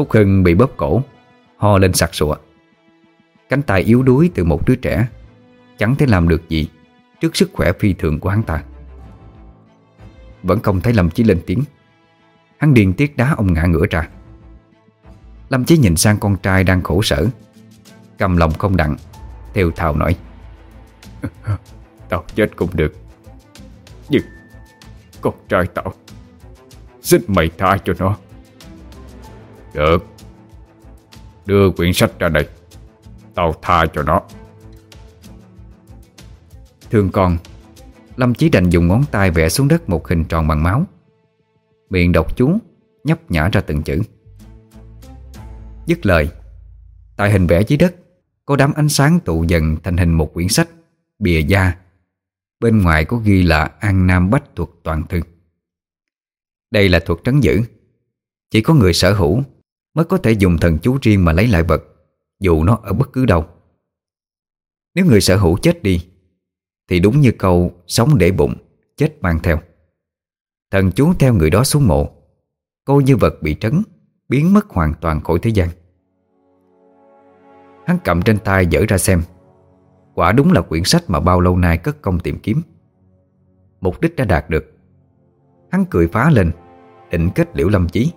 Phúc Hưng bị bóp cổ, Ho lên sặc sụa. Cánh tay yếu đuối từ một đứa trẻ, Chẳng thể làm được gì Trước sức khỏe phi thường của hắn ta. Vẫn không thấy Lâm Chí lên tiếng. Hắn điên tiết đá ông ngã ngửa ra. Lâm Chí nhìn sang con trai đang khổ sở, Cầm lòng không đặng Theo thào nói, Tao chết cũng được, Nhưng Con trai tao Xin mày tha cho nó. Được. Đưa quyển sách ra đây. Tao tha cho nó. Thương con, Lâm Chí đành dùng ngón tay vẽ xuống đất một hình tròn bằng máu. Miệng đọc chú, Nhấp nhả ra từng chữ. Dứt lời, Tại hình vẽ dưới đất, Có đám ánh sáng tụ dần thành hình một quyển sách, Bìa da. Bên ngoài có ghi là An Nam Bách thuật toàn thư. Đây là thuật trấn giữ. Chỉ có người sở hữu Mới có thể dùng thần chú riêng mà lấy lại vật Dù nó ở bất cứ đâu. Nếu người sở hữu chết đi Thì đúng như câu Sống để bụng, chết mang theo Thần chú theo người đó xuống mộ Coi như vật bị trấn Biến mất hoàn toàn khỏi thế gian. Hắn cầm trên tay dở ra xem Quả đúng là quyển sách mà bao lâu nay cất công tìm kiếm. Mục đích đã đạt được. Hắn cười phá lên Định kết liễu lâm chí.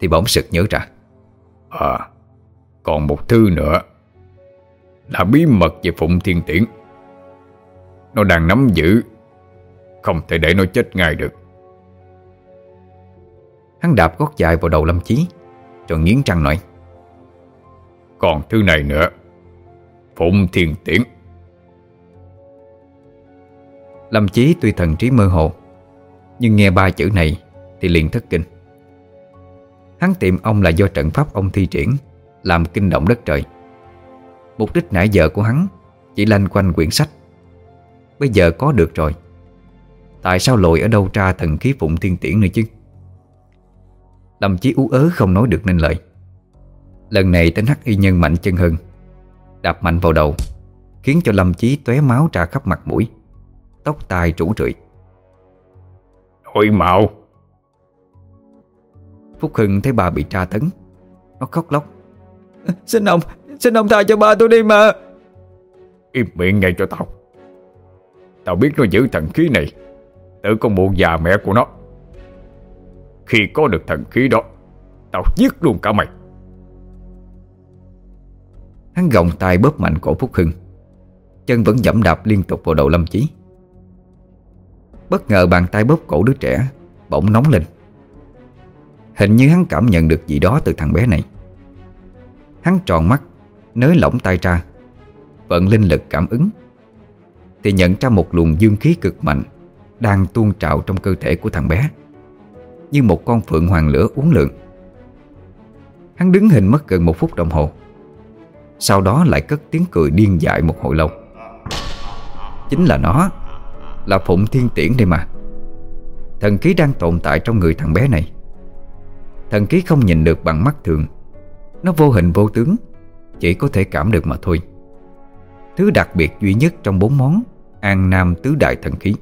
Thì bỗng sực nhớ ra. À Còn một thư nữa. Là bí mật về Phụng Thiên Tiễn. Nó đang nắm giữ. Không thể để nó chết ngay được. Hắn đạp gót dài vào đầu lâm chí Rồi nghiến răng nói. Còn thư này nữa. Phụng Thiên Tiễn. Lâm Chí tuy thần trí mơ hồ Nhưng nghe ba chữ này Thì liền thất kinh Hắn tìm ông là do trận pháp ông thi triển, Làm kinh động đất trời. Mục đích nãy giờ của hắn Chỉ lanh quanh quyển sách. Bây giờ có được rồi. Tại sao lội ở đâu ra thần khí phụng thiên tiễn nữa chứ? Lâm Chí ú ớ không nói được nên lời. Lần này tên hắc y nhân mạnh chân hơn, Đạp mạnh vào đầu, Khiến cho Lâm Chí tóe máu ra khắp mặt mũi, Tóc tai rủ rượi Ôi mạo. Phúc Hưng thấy bà bị tra tấn. Nó khóc lóc. Xin ông, xin ông tha cho ba tôi đi mà. Im miệng ngay cho tao. Tao biết nó giữ thần khí này. Tự con mụ già mẹ của nó. Khi có được thần khí đó Tao giết luôn cả mày. Hắn gồng tay bóp mạnh cổ Phúc Hưng. Chân vẫn dẫm đạp liên tục vào đầu Lâm Chí. Bất ngờ bàn tay bóp cổ đứa trẻ Bỗng nóng lên Hình như hắn cảm nhận được gì đó từ thằng bé này. Hắn tròn mắt, Nới lỏng tay ra, Vận linh lực cảm ứng. Thì nhận ra một luồng dương khí cực mạnh Đang tuôn trào trong cơ thể của thằng bé, Như một con phượng hoàng lửa uống lượng Hắn đứng hình mất gần một phút đồng hồ. Sau đó lại cất tiếng cười điên dại một hồi lâu. Chính là nó, Là Phụng Thiên Tiễn đây mà. Thần khí đang tồn tại trong người thằng bé này. Thần khí không nhìn được bằng mắt thường. Nó vô hình vô tướng, Chỉ có thể cảm được mà thôi. Thứ đặc biệt duy nhất trong bốn món, An Nam Tứ Đại Thần Khí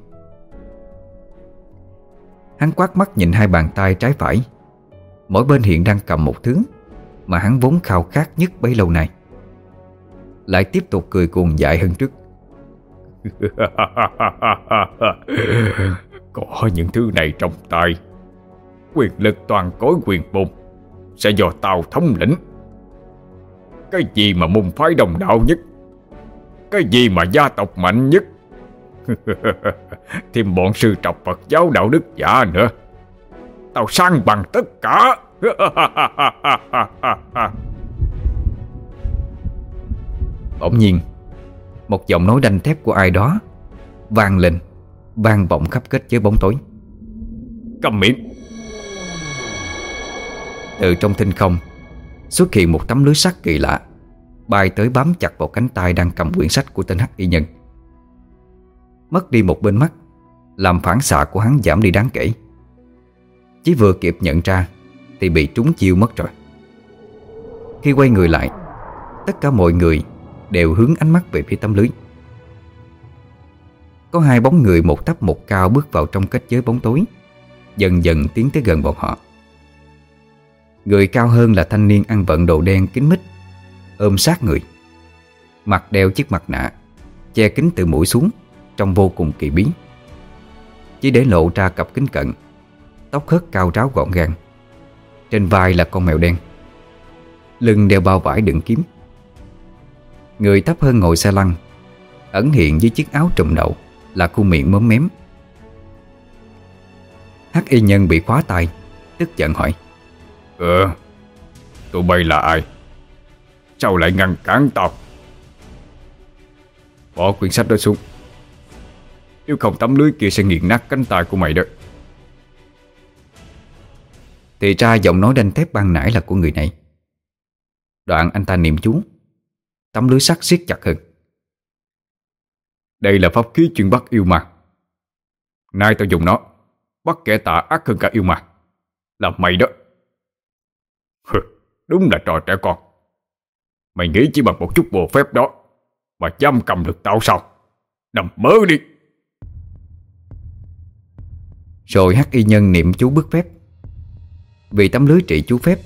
Hắn quát mắt nhìn hai bàn tay trái phải. Mỗi bên hiện đang cầm một thứ, Mà hắn vốn khao khát nhất bấy lâu nay. Lại tiếp tục cười cuồng dại hơn trước. Có những thứ này trong tay. Quyền lực toàn cối quyền bồn Sẽ do tao thống lĩnh. Cái gì mà môn phái đồng đạo nhất? Cái gì mà gia tộc mạnh nhất? Thêm bọn sư trọc Phật giáo đạo đức giả nữa. Tao sang bằng tất cả. Bỗng nhiên Một giọng nói đanh thép của ai đó vang lên vang vọng khắp kết giới bóng tối. Cầm miệng từ trong thinh không. Xuất hiện một tấm lưới sắt kỳ lạ, Bay tới bám chặt vào cánh tay Đang cầm quyển sách của tên hắc y nhân. Mất đi một bên mắt, Làm phản xạ của hắn giảm đi đáng kể. Chỉ vừa kịp nhận ra Thì bị trúng chiêu mất rồi. Khi quay người lại, Tất cả mọi người Đều hướng ánh mắt về phía tấm lưới. Có hai bóng người một thấp một cao Bước vào trong kết giới bóng tối, Dần dần tiến tới gần bọn họ. Người cao hơn là thanh niên ăn vận đồ đen kín mít, Ôm sát người. Mặt đeo chiếc mặt nạ, Che kính từ mũi xuống, Trông vô cùng kỳ bí. Chỉ để lộ ra cặp kính cận, Tóc hớt cao ráo gọn gàng. Trên vai là con mèo đen. Lưng đeo bao vải đựng kiếm. Người thấp hơn ngồi xe lăn, Ẩn hiện dưới chiếc áo trùm đầu Là khuôn miệng mớm mém. Hắc y nhân bị khóa tay, Tức giận hỏi Ờ Tụi bay là ai? Sao lại ngăn cản tao. Bỏ quyển sách đó xuống. Nếu không tấm lưới kia sẽ nghiền nát cánh tay của mày đó. Thì ra giọng nói đanh thép ban nãy là của người này. Đoạn anh ta niệm chú. Tấm lưới sắt siết chặt hơn. Đây là pháp khí chuyên bắt yêu mà Nay tao dùng nó, Bắt kẻ tà ác hơn cả yêu mà Là mày đó. Hừ, Đúng là trò trẻ con. Mày nghĩ chỉ bằng một chút bùa phép đó Mà dám cầm được tao sao? Nằm mơ đi. Rồi hắc y nhân niệm chú bức phép. Vì tấm lưới trị chú phép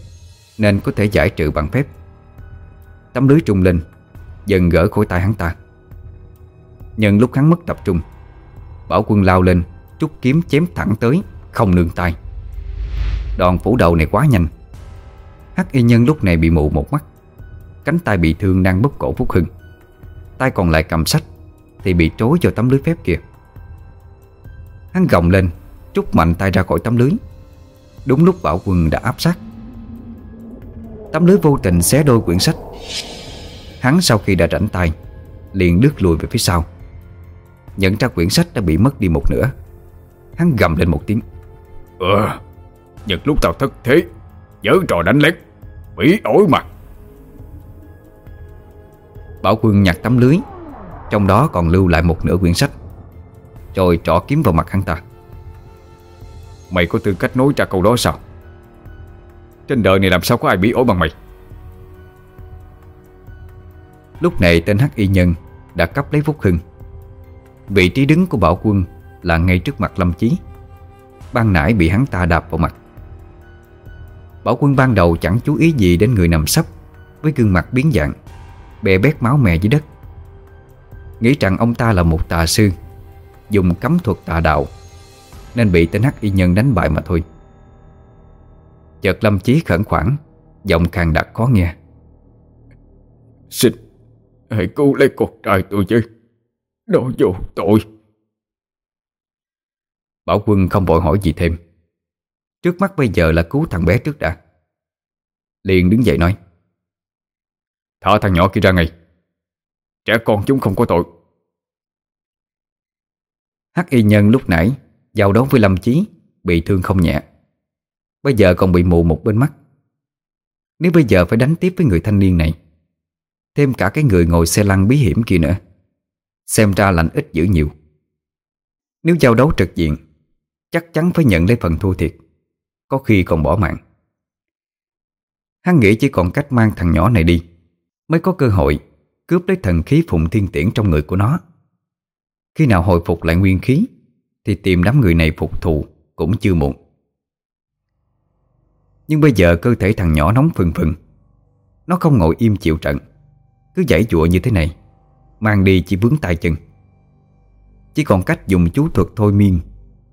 Nên có thể giải trừ bằng phép. Tấm lưới trung linh Dần gỡ khỏi tay hắn ta. Nhân lúc hắn mất tập trung Bảo quân lao lên Trúc kiếm chém thẳng tới Không nương tay. Đòn phủ đầu này quá nhanh. Hắc y nhân lúc này bị mù một mắt. Cánh tay bị thương đang bóp cổ Phúc Hưng. Tay còn lại cầm sách, Thì bị trối cho tấm lưới phép kia. Hắn gồng lên Trúc mạnh tay ra khỏi tấm lưới. Đúng lúc bảo quân đã áp sát. Tấm lưới vô tình xé đôi quyển sách. Hắn sau khi đã rảnh tay, Liền đứt lùi về phía sau. Nhận ra quyển sách đã bị mất đi một nửa, Hắn gầm lên một tiếng. Ờ Nhật lúc tao thất thế, Nhớ trò đánh lén. Bị ổi mà Bảo quân nhặt tấm lưới Trong đó còn lưu lại một nửa quyển sách Rồi trỏ kiếm vào mặt hắn ta. Mày có tư cách nói ra câu đó sao? Trên đời này làm sao có ai bị ổi bằng mày? Lúc này tên hắc y nhân Đã cấp lấy Phúc Hưng. Vị trí đứng của bảo quân Là ngay trước mặt Lâm Chí. Ban nãy bị hắn ta đạp vào mặt Bảo quân ban đầu chẳng chú ý gì đến người nằm sấp Với gương mặt biến dạng Bè bét máu mè dưới đất. Nghĩ rằng ông ta là một tà sư Dùng cấm thuật tà đạo Nên bị tên hắc y nhân đánh bại mà thôi. Chợt Lâm Chí khẩn khoản Giọng khàn đặc khó nghe. Xin Hãy cứu lấy con trai tôi chứ Đồ vô tội. Bảo quân không vội hỏi gì thêm Trước mắt bây giờ là cứu thằng bé trước đã. Liền đứng dậy nói, Thả thằng nhỏ kia ra ngay. Trẻ con chúng không có tội. Hắc y nhân lúc nãy Giao đấu với Lâm Chí, Bị thương không nhẹ. Bây giờ còn bị mù một bên mắt. Nếu bây giờ phải đánh tiếp với người thanh niên này, Thêm cả cái người ngồi xe lăn bí hiểm kia nữa, Xem ra lành ít dữ nhiều. Nếu giao đấu trực diện, Chắc chắn phải nhận lấy phần thua thiệt. Có khi còn bỏ mạng. Hắn nghĩ chỉ còn cách mang thằng nhỏ này đi, Mới có cơ hội Cướp lấy thần khí phụng thiên tiễn trong người của nó. Khi nào hồi phục lại nguyên khí, Thì tìm đám người này phục thù Cũng chưa muộn. Nhưng bây giờ cơ thể thằng nhỏ nóng phừng phừng, Nó không ngồi im chịu trận, Cứ giải dụa như thế này, Mang đi chỉ vướng tay chân. Chỉ còn cách dùng chú thuật thôi miên,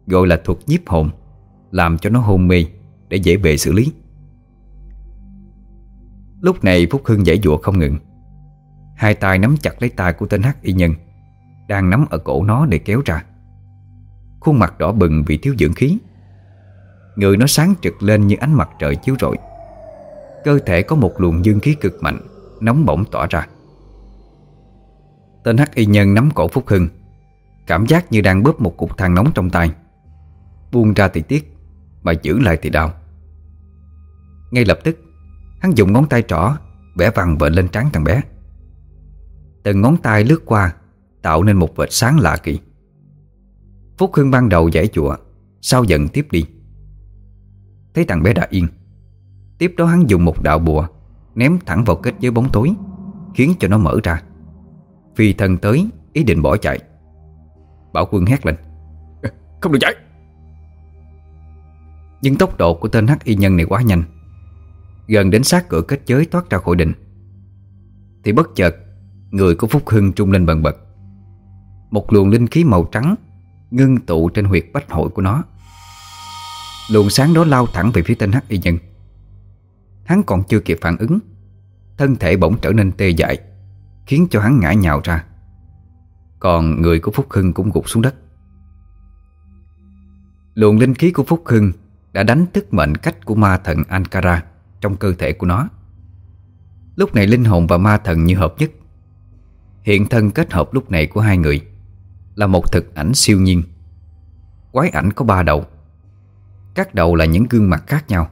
Gọi là thuật nhiếp hồn. Làm cho nó hôn mê Để dễ bề xử lý. Lúc này Phúc Hưng giải dụa không ngừng. Hai tay nắm chặt lấy tay của tên hắc y nhân, Đang nắm ở cổ nó để kéo ra. Khuôn mặt đỏ bừng vì thiếu dưỡng khí. Người nó sáng trực lên như ánh mặt trời chiếu rọi. Cơ thể có một luồng dương khí cực mạnh, Nóng bỏng tỏa ra. Tên hắc y nhân nắm cổ Phúc Hưng, Cảm giác như đang bóp một cục than nóng trong tay. Buông ra thì tiếc. Mà giữ lại thì đau. Ngay lập tức, Hắn dùng ngón tay trỏ Vẽ vằn vện lên trán thằng bé. Từng ngón tay lướt qua, Tạo nên một vệt sáng lạ kỳ. Phúc Hưng ban đầu giải chùa, Sau dần tiếp đi. Thấy thằng bé đã yên, Tiếp đó hắn dùng một đạo bùa Ném thẳng vào kết giới bóng tối, Khiến cho nó mở ra. Phi thần tới, ý định bỏ chạy. Bảo quân hét lên. Không được chạy. Nhưng tốc độ của tên hắc y nhân này quá nhanh. Gần đến sát cửa kết giới thoát ra khỏi định. Thì bất chợt, Người của Phúc Hưng trung lên bần bật. Một luồng linh khí màu trắng Ngưng tụ trên huyệt bách hội của nó. Luồng sáng đó lao thẳng về phía tên hắc y nhân. Hắn còn chưa kịp phản ứng, Thân thể bỗng trở nên tê dại, Khiến cho hắn ngã nhào ra. Còn người của Phúc Hưng cũng gục xuống đất. Luồng linh khí của Phúc Hưng đã đánh thức mệnh cách của ma thần Ankara Trong cơ thể của nó. Lúc này linh hồn và ma thần như hợp nhất. Hiện thân kết hợp lúc này của hai người Là một thực ảnh siêu nhiên. Quái ảnh có ba đầu, Các đầu là những gương mặt khác nhau.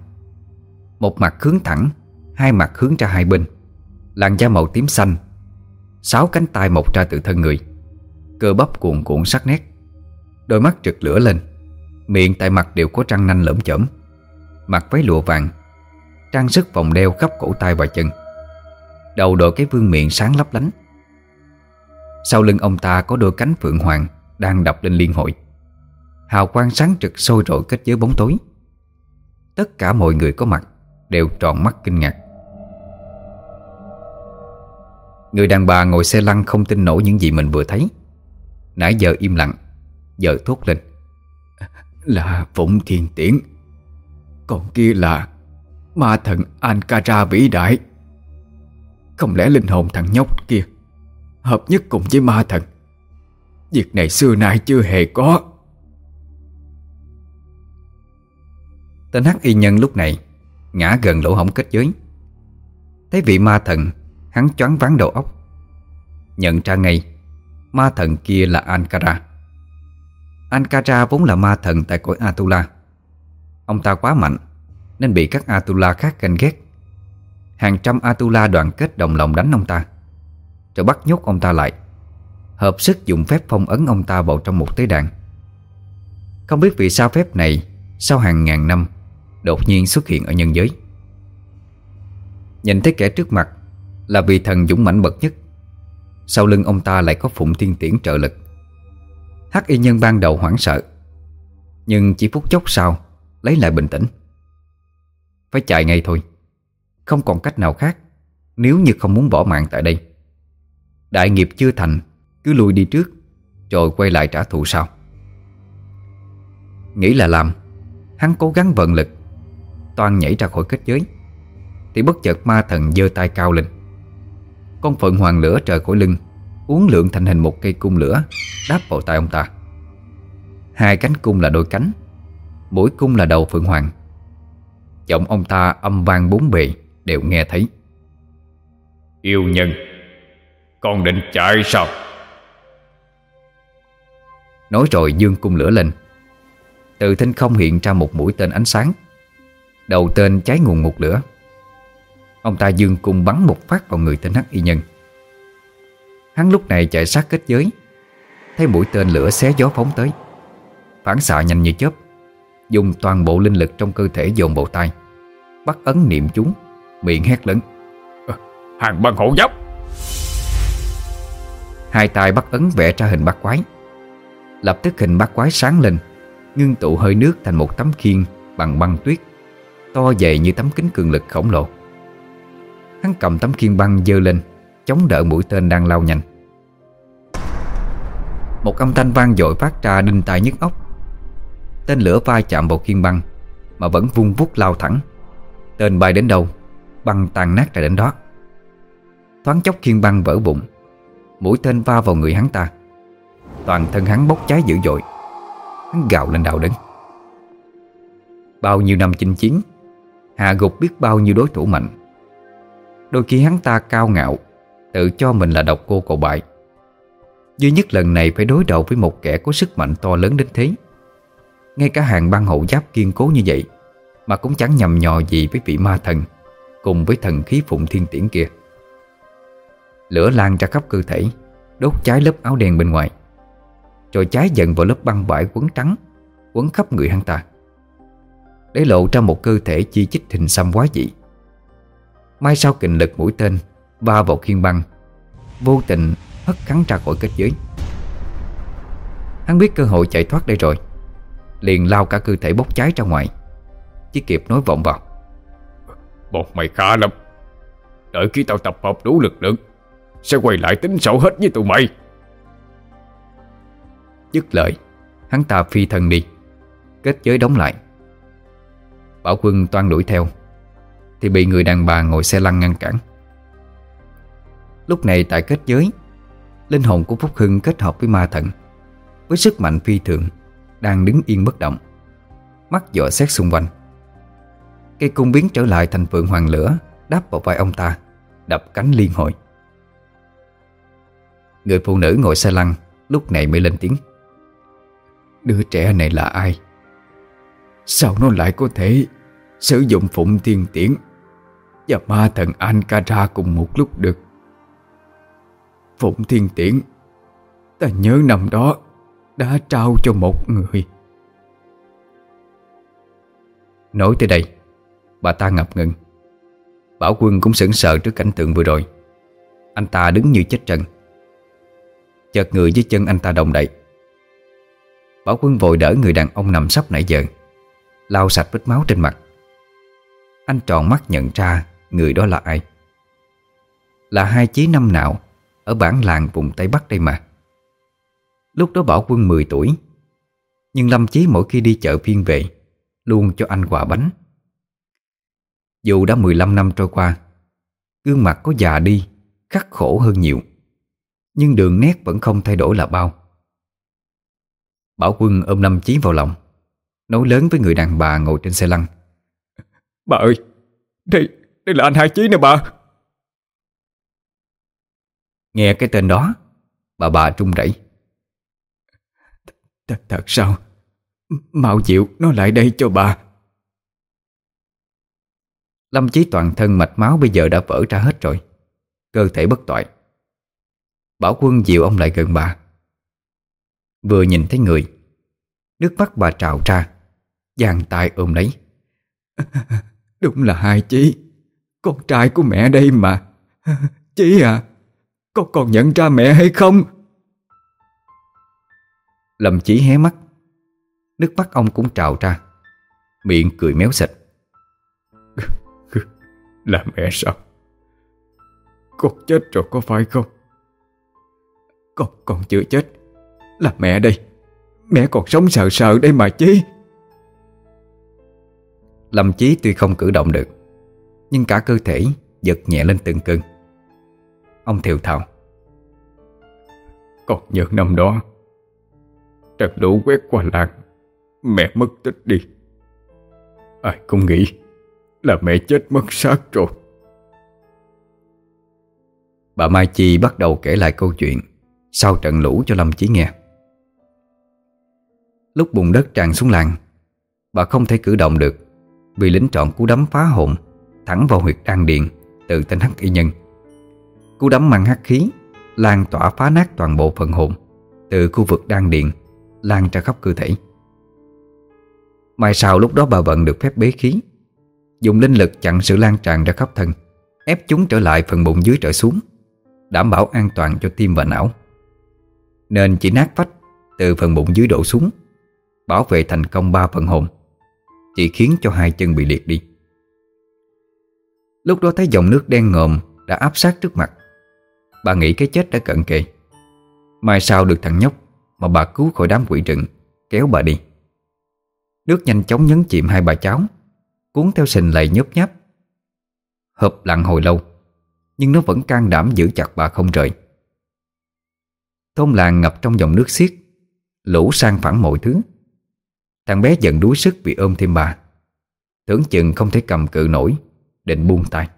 Một mặt hướng thẳng, Hai mặt hướng ra hai bên, Làn da màu tím xanh, Sáu cánh tay mọc ra từ thân người, Cơ bắp cuồn cuộn sắc nét, Đôi mắt trực lửa lên. Miệng tại mặt đều có răng nanh lởm chởm Mặc váy lụa vàng, Trang sức vòng đeo khắp cổ tay và chân. Đầu đội cái vương miệng sáng lấp lánh. Sau lưng ông ta có đôi cánh phượng hoàng Đang đập lên liên hội. Hào quang sáng trực sôi rội kết giới bóng tối. Tất cả mọi người có mặt Đều tròn mắt kinh ngạc. Người đàn bà ngồi xe lăn không tin nổi những gì mình vừa thấy. Nãy giờ im lặng, Giờ thốt lên. Là Phụng Thiên Tiễn. Còn kia là Ma thần Ankara vĩ đại. Không lẽ linh hồn thằng nhóc kia Hợp nhất cùng với ma thần? Việc này xưa nay chưa hề có. Tên hắc y nhân lúc này Ngã gần lỗ hổng kết giới. Thấy vị ma thần, Hắn choáng váng đầu óc. Nhận ra ngay, Ma thần kia là Ankara. Ankara vốn là ma thần tại cõi Atula. Ông ta quá mạnh, Nên bị các Atula khác ganh ghét. Hàng trăm Atula đoàn kết đồng lòng đánh ông ta. Rồi bắt nhốt ông ta lại, Hợp sức dùng phép phong ấn ông ta vào trong một tế đàn. Không biết vì sao phép này Sau hàng ngàn năm Đột nhiên xuất hiện ở nhân giới. Nhìn thấy kẻ trước mặt Là vị thần dũng mãnh bậc nhất, Sau lưng ông ta lại có phụng thiên tiễn trợ lực. Hắc y nhân ban đầu hoảng sợ, Nhưng chỉ phút chốc sau Lấy lại bình tĩnh. Phải chạy ngay thôi, Không còn cách nào khác Nếu như không muốn bỏ mạng tại đây. Đại nghiệp chưa thành, Cứ lùi đi trước Rồi quay lại trả thù sau. Nghĩ là làm, Hắn cố gắng vận lực Toàn nhảy ra khỏi kết giới, Thì bất chợt ma thần giơ tay cao lên. Con phượng hoàng lửa trời khỏi lưng Uốn lượn thành hình một cây cung lửa Đáp vào tay ông ta. Hai cánh cung là đôi cánh Mỗi cung là đầu phượng hoàng. Giọng ông ta âm vang bốn bề Đều nghe thấy. Yêu nhân Con định chạy sao? Nói rồi dương cung lửa lên. Từ thinh không hiện ra một mũi tên ánh sáng. Đầu tên cháy nguồn ngục lửa. Ông ta dương cung bắn một phát vào người tên hắc y nhân Hắn lúc này chạy sát kết giới. Thấy mũi tên lửa xé gió phóng tới. Phản xạ nhanh như chớp Dùng toàn bộ linh lực trong cơ thể dồn bộ tay Bắt ấn niệm chúng Miệng hét lớn. Hàng băng hộ giáp. Hai tay bắt ấn vẽ ra hình bát quái. Lập tức hình bát quái sáng lên Ngưng tụ hơi nước thành một tấm khiên Bằng băng tuyết To dày như tấm kính cường lực khổng lồ. Hắn cầm tấm khiên băng dơ lên Chống đỡ mũi tên đang lao nhanh. Một âm thanh vang dội phát ra đinh tai nhức óc. Tên lửa vai chạm vào khiên băng, Mà vẫn vung vút lao thẳng. Tên bay đến đâu, Băng tan nát ra đến đó. Thoáng chốc khiên băng vỡ bụng Mũi tên va vào người hắn ta. Toàn thân hắn bốc cháy dữ dội, Hắn gào lên đau đớn. Bao nhiêu năm chinh chiến, Hạ gục biết bao nhiêu đối thủ mạnh. Đôi khi hắn ta cao ngạo Tự cho mình là độc cô cầu bại. Duy nhất lần này phải đối đầu với một kẻ có sức mạnh to lớn đến thế. Ngay cả hàng băng hậu giáp kiên cố như vậy, Mà cũng chẳng nhầm nhò gì với vị ma thần Cùng với thần khí phụng thiên tiễn kia. Lửa lan ra khắp cơ thể, Đốt cháy lớp áo đen bên ngoài, Rồi cháy dần vào lớp băng vải quấn trắng, Quấn khắp người hắn ta. Để lộ ra một cơ thể chi chít hình xăm quá dị. Mai sau kình lực mũi tên Va vào khiên băng. Vô tình hất hắn ra khỏi kết giới. Hắn biết cơ hội chạy thoát đây rồi. Liền lao cả cơ thể bốc cháy ra ngoài. Chỉ kịp nói vọng vào. Bọn mày khá lắm. Đợi khi tao tập hợp đủ lực lượng Sẽ quay lại tính sổ hết với tụi mày. Dứt lời Hắn ta phi thân đi. Kết giới đóng lại. Bảo quân toan đuổi theo. Thì bị người đàn bà ngồi xe lăn ngăn cản Lúc này tại kết giới, Linh hồn của Phúc Hưng kết hợp với ma thần, Với sức mạnh phi thường, Đang đứng yên bất động. Mắt dõi xét xung quanh. Cây cung biến trở lại thành phượng hoàng lửa, Đáp vào vai ông ta, Đập cánh liên hồi. Người phụ nữ ngồi xe lăn, Lúc này mới lên tiếng. Đứa trẻ này là ai? Sao nó lại có thể Sử dụng phụng thiên tiễn Và ma thần Ankara cùng một lúc được? Phụng thiên tiễn. Ta nhớ năm đó, Đã trao cho một người. Nói tới đây, Bà ta ngập ngừng. Bảo quân cũng sững sờ trước cảnh tượng vừa rồi. Anh ta đứng như chết trần. Chợt người dưới chân anh ta đồng đậy. Bảo quân vội đỡ người đàn ông nằm sắp nãy giờ, Lau sạch vết máu trên mặt. Anh tròn mắt nhận ra Người đó là ai. Là hai chí năm nào ở bản làng vùng Tây Bắc đây mà. Lúc đó Bảo quân 10 tuổi Nhưng Lâm Chí mỗi khi đi chợ phiên về Luôn cho anh quà bánh. Dù đã 15 năm trôi qua Gương mặt có già đi Khắc khổ hơn nhiều Nhưng đường nét vẫn không thay đổi là bao. Bảo Quân ôm Lâm Chí vào lòng Nói lớn với người đàn bà ngồi trên xe lăn. Bà ơi Đây, đây là anh Hai Chí nè bà. Nghe cái tên đó Bà bà trung rẩy. Thật, thật sao? Mau chịu nó lại đây cho bà. Lâm Chí toàn thân mạch máu bây giờ đã vỡ ra hết rồi Cơ thể bất toại. Bảo quân dịu ông lại gần bà. Vừa nhìn thấy người Nước mắt bà trào ra giang tay ôm lấy. Đúng là hai Chí Con trai của mẹ đây mà. Chí à Con còn nhận ra mẹ hay không? Lâm Chí hé mắt. Nước mắt ông cũng trào ra. Miệng cười méo xịt Là mẹ sao? Con chết rồi có phải không? Con còn chưa chết. Là mẹ đây. Mẹ còn sống sợ sợ đây mà chí. Lâm Chí tuy không cử động được Nhưng cả cơ thể giật nhẹ lên từng cơn Ông thiều thào Còn nhớ năm đó, Trận lũ quét qua làng, Mẹ mất tích đi. Ai cũng nghĩ Là mẹ chết mất xác rồi. Bà Mai Chi bắt đầu kể lại câu chuyện Sau trận lũ cho Lâm Chí nghe. Lúc bùn đất tràn xuống làng, Bà không thể cử động được Vì lính trọn cú đấm phá hồn Thẳng vào huyệt đan điện Từ tên hắc y nhân. Cú đấm mang hắc khí, Lan tỏa phá nát toàn bộ phần hồn, Từ khu vực đan điện Lan ra khắp cơ thể. Mai sau lúc đó bà vận được phép bế khí, Dùng linh lực chặn sự lan tràn ra khắp thân, Ép chúng trở lại phần bụng dưới trở xuống, Đảm bảo an toàn cho tim và não. Nên chỉ nát vách Từ phần bụng dưới đổ xuống, Bảo vệ thành công ba phần hồn, Chỉ khiến cho hai chân bị liệt đi. Lúc đó thấy dòng nước đen ngòm Đã áp sát trước mặt Bà nghĩ cái chết đã cận kề. Mai sau được thằng nhóc Mà bà cứu khỏi đám quỷ rừng, Kéo bà đi. Nước nhanh chóng nhấn chìm hai bà cháu, Cuốn theo sình lầy nhớp nháp. Hợp lặng hồi lâu, Nhưng nó vẫn can đảm giữ chặt bà không rời. Thôn làng ngập trong dòng nước xiết, Lũ sang phẳng mọi thứ. Thằng bé dần đuối sức vì ôm thêm bà. Tưởng chừng không thể cầm cự nổi, Định buông tay.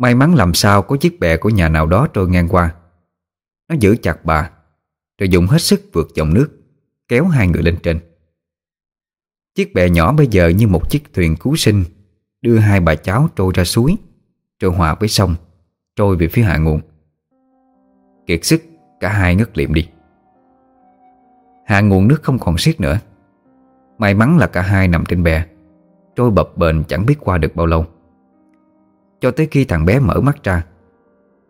May mắn làm sao có chiếc bè của nhà nào đó trôi ngang qua. Nó giữ chặt bà, Rồi dùng hết sức vượt dòng nước, Kéo hai người lên trên. Chiếc bè nhỏ bây giờ như một chiếc thuyền cứu sinh, Đưa hai bà cháu trôi ra suối trôi hòa với sông, Trôi về phía hạ nguồn. Kiệt sức, cả hai ngất liệm đi. Hạ nguồn nước không còn xiết nữa. May mắn là cả hai nằm trên bè, Trôi bập bềnh chẳng biết qua được bao lâu. Cho tới khi thằng bé mở mắt ra,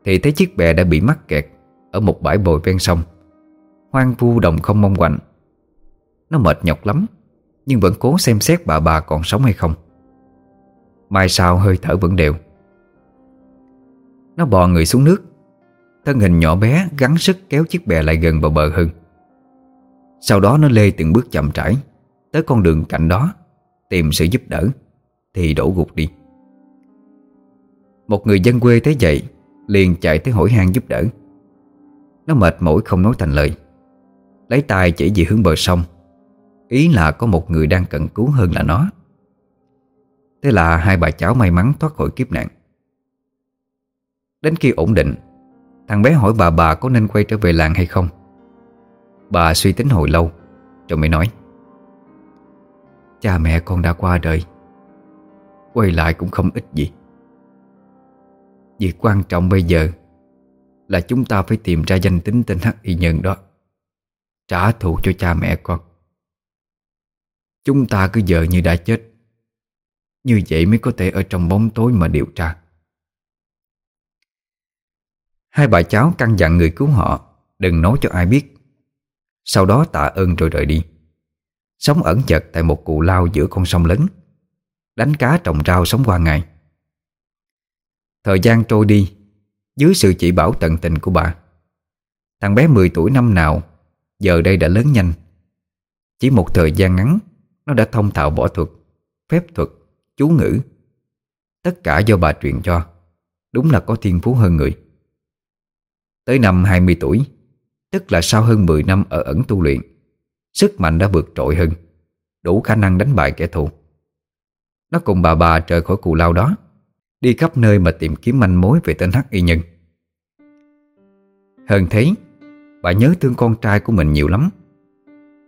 Thì thấy chiếc bè đã bị mắc kẹt Ở một bãi bồi ven sông. Hoang vu đồng không mong quạnh. Nó mệt nhọc lắm, Nhưng vẫn cố xem xét bà bà còn sống hay không. Mai sau hơi thở vẫn đều. Nó bò người xuống nước. Thân hình nhỏ bé gắng sức kéo chiếc bè lại gần vào bờ hơn Sau đó nó lê từng bước chậm rãi Tới con đường cạnh đó, Tìm sự giúp đỡ, Thì đổ gục đi. Một người dân quê thấy vậy Liền chạy tới hỏi han giúp đỡ. Nó mệt mỏi không nói thành lời. Lấy tay chỉ về hướng bờ sông. Ý là có một người đang cần cứu hơn là nó. Thế là hai bà cháu may mắn thoát khỏi kiếp nạn. Đến khi ổn định, Thằng bé hỏi bà bà có nên quay trở về làng hay không. Bà suy tính hồi lâu, Rồi mới nói, Cha mẹ con đã qua đời, Quay lại cũng không ít gì. Việc quan trọng bây giờ Là chúng ta phải tìm ra danh tính tên hắc y nhân đó, Trả thù cho cha mẹ con. Chúng ta cứ giờ như đã chết, Như vậy mới có thể ở trong bóng tối mà điều tra. Hai bà cháu căn dặn người cứu họ, Đừng nói cho ai biết. Sau đó tạ ơn rồi rời đi. Sống ẩn chật tại một cụ lao giữa con sông lớn, Đánh cá trồng rau sống qua ngày. Thời gian trôi đi Dưới sự chỉ bảo tận tình của bà Thằng bé 10 tuổi năm nào Giờ đây đã lớn nhanh. Chỉ một thời gian ngắn Nó đã thông thạo võ thuật Phép thuật, chú ngữ. Tất cả do bà truyền cho Đúng là có thiên phú hơn người. Tới năm 20 tuổi Tức là sau hơn 10 năm ở ẩn tu luyện Sức mạnh đã vượt trội hơn Đủ khả năng đánh bại kẻ thù. Nó cùng bà bà rời khỏi cù lao đó. Đi khắp nơi mà tìm kiếm manh mối về tên hắc y nhân. Hơn thế, Bà nhớ thương con trai của mình nhiều lắm.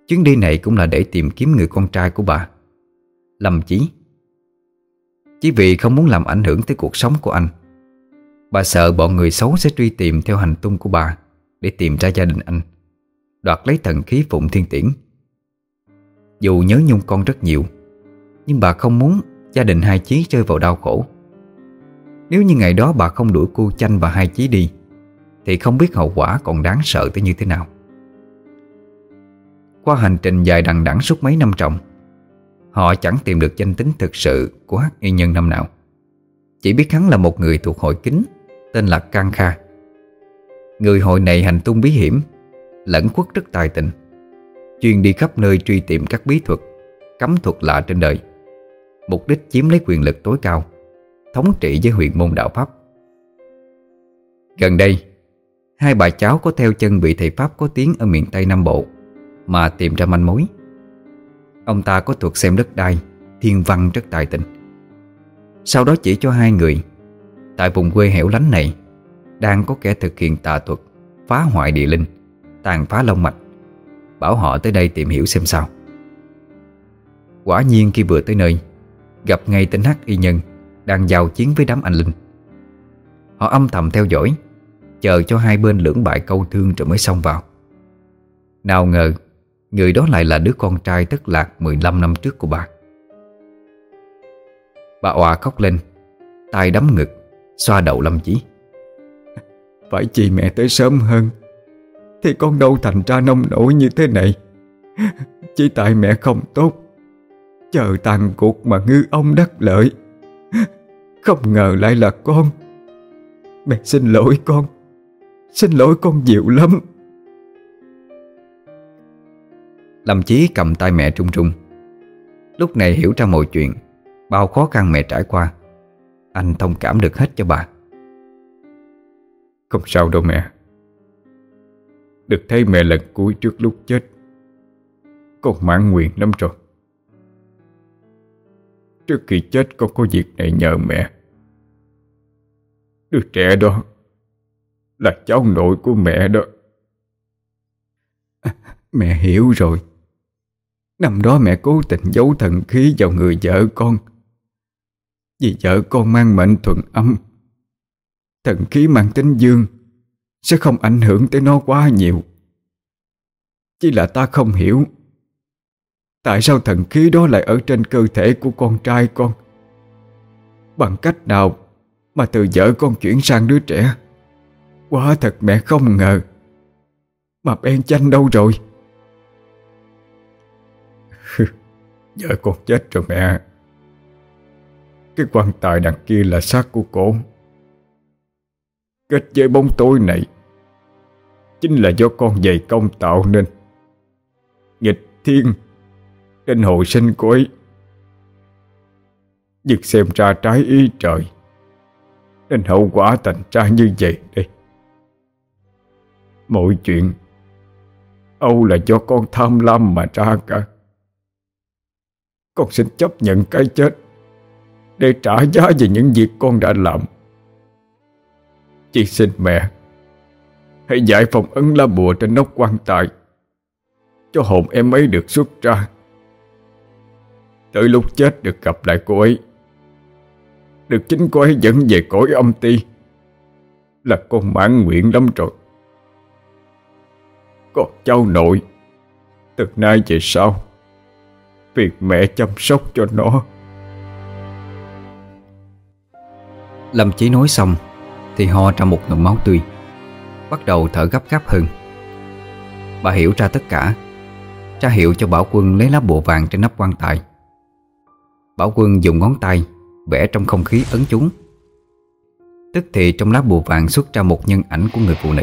Chuyến đi này cũng là để tìm kiếm người con trai của bà. Lâm Chí, Chỉ vì không muốn làm ảnh hưởng tới cuộc sống của anh, Bà sợ bọn người xấu sẽ truy tìm theo hành tung của bà Để tìm ra gia đình anh, Đoạt lấy thần khí phụng thiên tiễn. Dù nhớ nhung con rất nhiều, Nhưng bà không muốn Gia đình hai chí rơi vào đau khổ. Nếu như ngày đó bà không đuổi cô chanh và hai chí đi, Thì không biết hậu quả còn đáng sợ tới như thế nào. Qua hành trình dài đằng đẵng suốt mấy năm trọng Họ chẳng tìm được danh tính thực sự của hắc y nhân năm nào. Chỉ biết hắn là một người thuộc hội kính, Tên là Can Kha. Người hội này hành tung bí hiểm, Lẫn quất rất tài tình, Chuyên đi khắp nơi truy tìm các bí thuật, Cấm thuật lạ trên đời, Mục đích chiếm lấy quyền lực tối cao. Thống trị với huyền môn đạo Pháp. Gần đây, Hai bà cháu có theo chân vị thầy Pháp có tiếng ở miền Tây Nam Bộ Mà tìm ra manh mối. Ông ta có thuật xem đất đai, Thiên văn rất tài tình. Sau đó chỉ cho hai người, Tại vùng quê hẻo lánh này, Đang có kẻ thực hiện tà thuật, Phá hoại địa linh, Tàn phá long mạch, Bảo họ tới đây tìm hiểu xem sao. Quả nhiên khi vừa tới nơi, Gặp ngay tên Hắc Y Nhân đang giao chiến với đám anh Linh. Họ âm thầm theo dõi, Chờ cho hai bên lưỡng bại câu thương rồi mới xông vào. Nào ngờ, Người đó lại là đứa con trai tất lạc 15 năm trước của bà. Bà òa khóc lên, tay đấm ngực, Xoa đầu Lâm Chí. Phải chị mẹ tới sớm hơn, Thì con đâu thành ra nông nổi như thế này. Chỉ tại mẹ không tốt, Chờ tàn cuộc mà ngư ông đắc lợi. Không ngờ lại là con. Mẹ xin lỗi con. Xin lỗi con nhiều lắm. Lâm Chí cầm tay mẹ trung trung. Lúc này hiểu ra mọi chuyện Bao khó khăn mẹ trải qua. Anh thông cảm được hết cho bà. Không sao đâu mẹ. Được thấy mẹ lần cuối trước lúc chết Con mãn nguyện lắm rồi Trước khi chết con có việc này nhờ mẹ. Đứa trẻ đó Là cháu nội của mẹ đó. Mẹ hiểu rồi. Năm đó mẹ cố tình giấu thần khí vào người vợ con. Vì vợ con mang mệnh thuận âm. Thần khí mang tính dương Sẽ không ảnh hưởng tới nó quá nhiều. Chỉ là ta không hiểu. Tại sao thần khí đó lại ở trên cơ thể của con trai con? Bằng cách nào Mà từ vợ con chuyển sang đứa trẻ? Quá thật mẹ không ngờ. Mà bên chanh đâu rồi? Vợ con chết rồi mẹ. Cái quan tài đằng kia là xác của cổ. Kết với bóng tối này, Chính là do con dày công tạo nên. Nghịch thiên. Nên hồi sinh của ấy. Nhưng xem ra trái ý trời. Nên hậu quả thành ra như vậy đây. Mọi chuyện, Âu là do con tham lam mà ra cả. Con xin chấp nhận cái chết Để trả giá về những việc con đã làm. Chỉ xin mẹ, Hãy giải phòng ấn lá bùa trên nóc quan tài, Cho hồn em ấy được xuất ra. Tới lúc chết được gặp lại cô ấy. Được chính cô ấy dẫn về cõi âm ti. Là con mãn nguyện lắm rồi. Còn cháu nội, Từ nay về sau, Việc mẹ chăm sóc cho nó. Lâm Chí nói xong, Thì ho ra một ngụm máu tươi, Bắt đầu thở gấp gáp hơn. Bà hiểu ra tất cả. Tra hiệu cho Bảo Quân lấy lá bùa vàng trên nắp quan tài. Bảo Quân dùng ngón tay Vẽ trong không khí ấn chúng. Tức thì trong lá bùa vàng xuất ra một nhân ảnh của người phụ nữ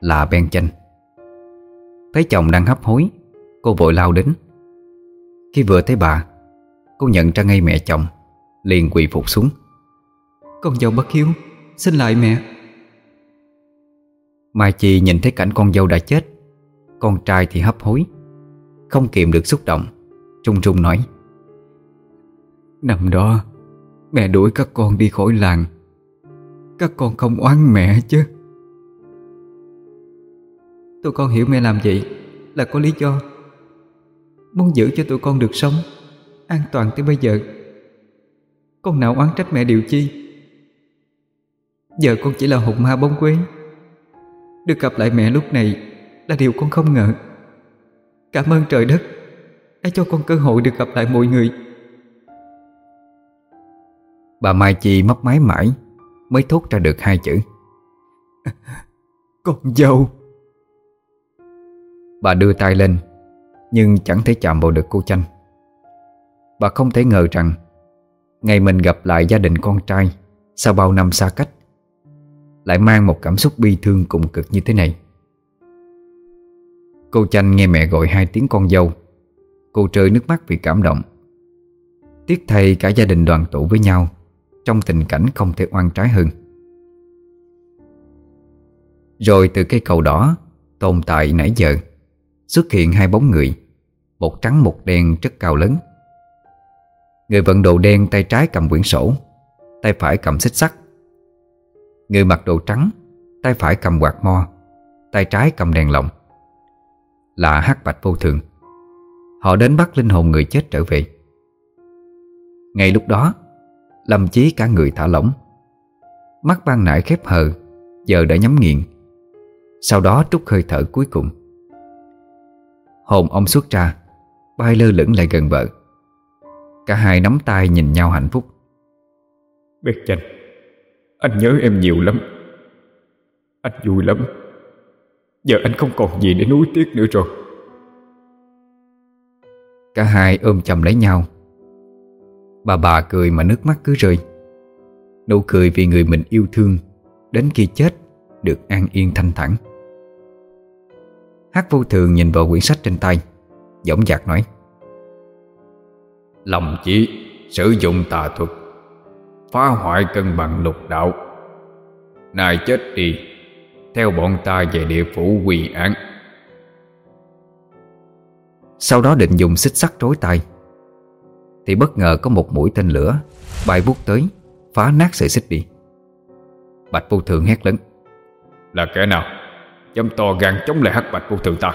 Là Ben Chanh. Thấy chồng đang hấp hối Cô vội lao đến. Khi vừa thấy bà Cô nhận ra ngay mẹ chồng Liền quỳ phục xuống. Con dâu bất hiếu Xin lại mẹ. Mai Chi nhìn thấy cảnh con dâu đã chết Con trai thì hấp hối Không kiềm được xúc động Trung trung nói Năm đó, Mẹ đuổi các con đi khỏi làng. Các con không oán mẹ chứ. Tụi con hiểu mẹ làm vậy Là có lý do. Muốn giữ cho tụi con được sống An toàn tới bây giờ. Con nào oán trách mẹ điều chi? Giờ con chỉ là hồn ma bóng quế. Được gặp lại mẹ lúc này Là điều con không ngờ. Cảm ơn trời đất Đã cho con cơ hội được gặp lại mọi người. Bà Mai Chi mấp máy mãi Mới thốt ra được hai chữ. Con dâu. Bà đưa tay lên nhưng chẳng thể chạm vào được cô Chanh. Bà không thể ngờ rằng Ngày mình gặp lại gia đình con trai Sau bao năm xa cách Lại mang một cảm xúc bi thương cùng cực như thế này. Cô Chanh nghe mẹ gọi hai tiếng con dâu Cô rơi nước mắt vì cảm động. Tiếc thay cả gia đình đoàn tụ với nhau trong tình cảnh không thể oan trái hơn. Rồi từ cây cầu đỏ, Tồn tại nãy giờ, Xuất hiện hai bóng người, Một trắng một đen rất cao lớn. Người vận đồ đen tay trái cầm quyển sổ, Tay phải cầm xích sắt. Người mặc đồ trắng, Tay phải cầm quạt mo, Tay trái cầm đèn lồng. Là hắc bạch vô thường. Họ đến bắt linh hồn người chết trở về. Ngay lúc đó Lâm chí cả người thả lỏng. Mắt ban nãy khép hờ Giờ đã nhắm nghiền. Sau đó trút hơi thở cuối cùng. Hồn ông xuất ra Bay lơ lửng lại gần vợ. Cả hai nắm tay nhìn nhau hạnh phúc. Biết chanh Anh nhớ em nhiều lắm. Anh vui lắm. Giờ anh không còn gì để nuối tiếc nữa rồi. Cả hai ôm chầm lấy nhau Bà bà cười mà nước mắt cứ rơi. Nụ cười vì người mình yêu thương Đến khi chết Được an yên thanh thản. Hát vô thường nhìn vào quyển sách trên tay Giọng dạc nói Lòng chỉ sử dụng tà thuật Phá hoại cân bằng lục đạo. Này chết đi Theo bọn ta về địa phủ quỳ án. Sau đó định dùng xích sắt trối tay Thì bất ngờ có một mũi tên lửa Bay bút tới Phá nát sợi xích đi. Bạch vô thường hét lớn Là kẻ nào Dám to gan chống lại hắc bạch vô thường ta?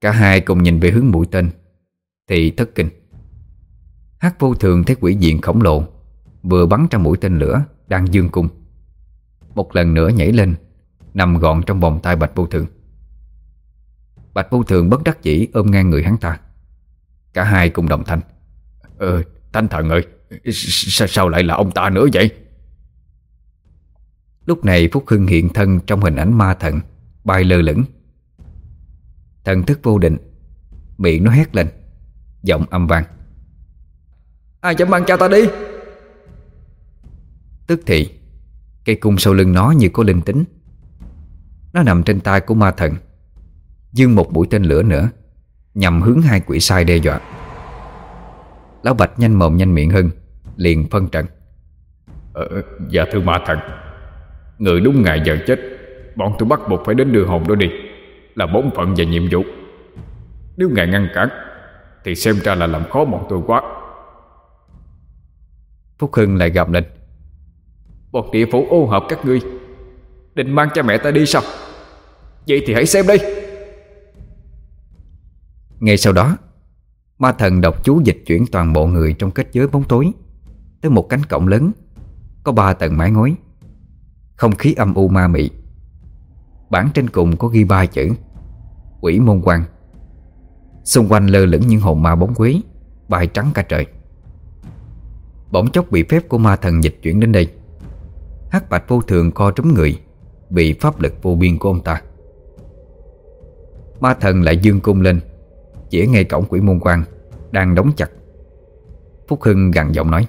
Cả hai cùng nhìn về hướng mũi tên Thì thất kinh. Hắc vô thường thấy quỷ diện khổng lồ Vừa bắn ra mũi tên lửa Đang dương cung Một lần nữa nhảy lên Nằm gọn trong vòng tay Bạch vô thường. Bạch vô thường bất đắc dĩ ôm ngang người hắn ta Cả hai cùng đồng thanh. Ờ, thanh thần ơi Sao, sao lại là ông ta nữa vậy? Lúc này Phúc Hưng hiện thân trong hình ảnh ma thần Bay lơ lửng. Thần thức vô định Miệng nó hét lên Giọng âm vang. Ai dám mang cha ta đi? Tức thì Cây cung sau lưng nó như có linh tính. Nó nằm trên tay của ma thần Dương một mũi tên lửa nữa. Nhằm hướng hai quỷ sai đe dọa. Lão Bạch nhanh mồm nhanh miệng hơn Liền phân trận ờ, Dạ thưa ma thần. Người đúng ngày giờ chết Bọn tôi bắt buộc phải đến đưa hồn đó đi Là bổn phận và nhiệm vụ. Nếu ngài ngăn cản Thì xem ra là làm khó bọn tôi quá. Phúc Hưng lại gặp lên. Bọn địa phủ ô hợp các ngươi Định mang cha mẹ ta đi sao? Vậy thì hãy xem đây ngay sau đó, Ma thần đọc chú dịch chuyển toàn bộ người trong kết giới bóng tối Tới một cánh cổng lớn, Có ba tầng mái ngói, Không khí âm u ma mị. Bản trên cùng có ghi ba chữ, Quỷ môn quan. Xung quanh lơ lửng những hồn ma bóng quế, Bay trắng cả trời. Bỗng chốc bị phép của ma thần dịch chuyển đến đây. Hắc bạch vô thường co trúng người, Bị pháp lực vô biên của ông ta. Ma thần lại dương cung lên chỉ ngay cổng quỷ môn quan Đang đóng chặt. Phúc Hưng gằn giọng nói,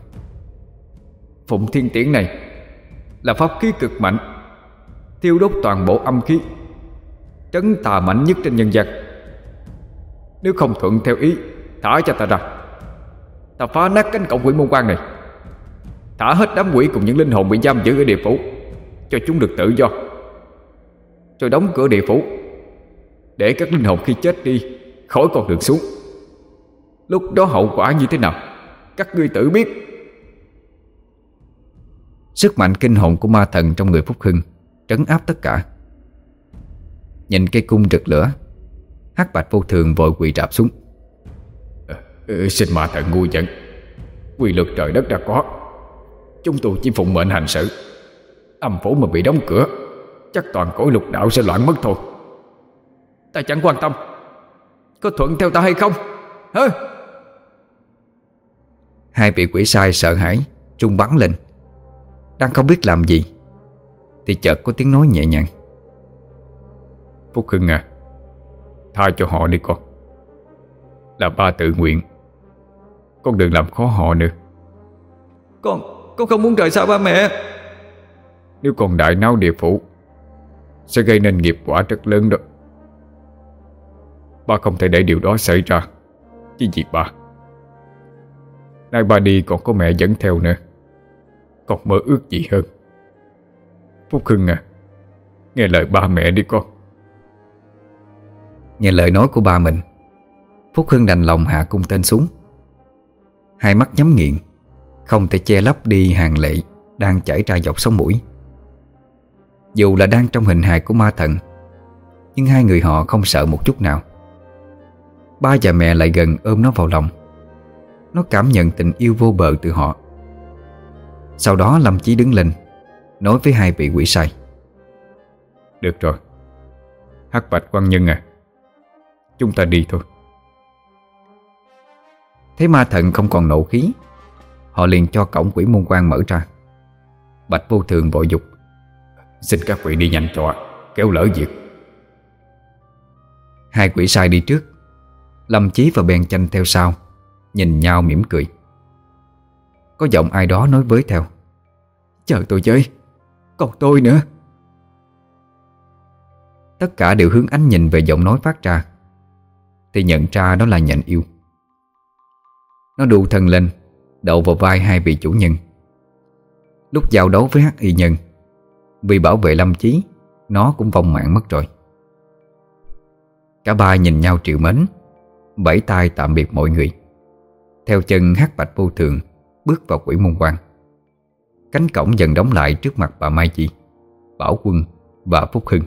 Phụng thiên tiễn này Là pháp khí cực mạnh, Thiêu đốt toàn bộ âm khí, Trấn tà mạnh nhất trên nhân gian. Nếu không thuận theo ý, Thả cho ta ra. Ta phá nát cánh cổng quỷ môn quan này, Thả hết đám quỷ cùng những linh hồn bị giam giữ ở địa phủ, Cho chúng được tự do. Rồi đóng cửa địa phủ Để các linh hồn khi chết đi Khỏi con đường xuống. Lúc đó hậu quả như thế nào? Các ngươi tự biết. Sức mạnh kinh hồn của ma thần trong người Phúc Hưng Trấn áp tất cả. Nhìn cây cung rực lửa hắc bạch vô thường vội quỳ rạp xuống. Ừ, Xin ma thần ngu dẫn. Quy luật trời đất đã có. Chúng tôi chỉ phụng mệnh hành sự. Âm phủ mà bị đóng cửa Chắc toàn cõi lục đạo sẽ loạn mất thôi. Ta chẳng quan tâm. Có thuận theo ta hay không? Hả? Hai vị quỷ sai sợ hãi Trung bắn lên. Đang không biết làm gì Thì chợt có tiếng nói nhẹ nhàng. Phúc Hưng à Tha cho họ đi con. Là ba tự nguyện Con đừng làm khó họ nữa. Con Con không muốn rời xa ba mẹ. Nếu còn đại náo địa phủ Sẽ gây nên nghiệp quả rất lớn đó Ba không thể để điều đó xảy ra. Chỉ việc ba? Nay ba đi còn có mẹ dẫn theo nữa. Còn mơ ước gì hơn? Phúc Hưng à Nghe lời ba mẹ đi con. Nghe lời nói của ba mình, Phúc Hưng đành lòng hạ cung tên xuống. Hai mắt nhắm nghiện Không thể che lấp đi hàng lệ Đang chảy ra dọc sống mũi. Dù là đang trong hình hài của ma thần, Nhưng hai người họ không sợ một chút nào. Ba và mẹ lại gần ôm nó vào lòng. Nó cảm nhận tình yêu vô bờ từ họ. Sau đó Lâm Chí đứng lên Nói với hai vị quỷ sai. Được rồi. Hắc Bạch quan Nhân à Chúng ta đi thôi. Thấy ma thần không còn nộ khí. Họ liền cho cổng quỷ môn quan mở ra. Bạch vô thường vội dục. Xin các vị đi nhanh cho Kéo lỡ việc. Hai quỷ sai đi trước Lâm Chí và bèn chanh theo sau, Nhìn nhau mỉm cười. Có giọng ai đó nói với theo, Chờ tôi chơi Còn tôi nữa. Tất cả đều hướng ánh nhìn về giọng nói phát ra, Thì nhận ra đó là nhận yêu. Nó đu thân lên, Đậu vào vai hai vị chủ nhân. Lúc giao đấu với hắc y nhân, Vì bảo vệ lâm chí, Nó cũng vong mạng mất rồi. Cả ba nhìn nhau triệu mến bảy tay tạm biệt mọi người. Theo chân hát bạch vô thường, Bước vào quỷ môn quan. Cánh cổng dần đóng lại trước mặt bà Mai Chi, Bảo Quân và Phúc Hưng.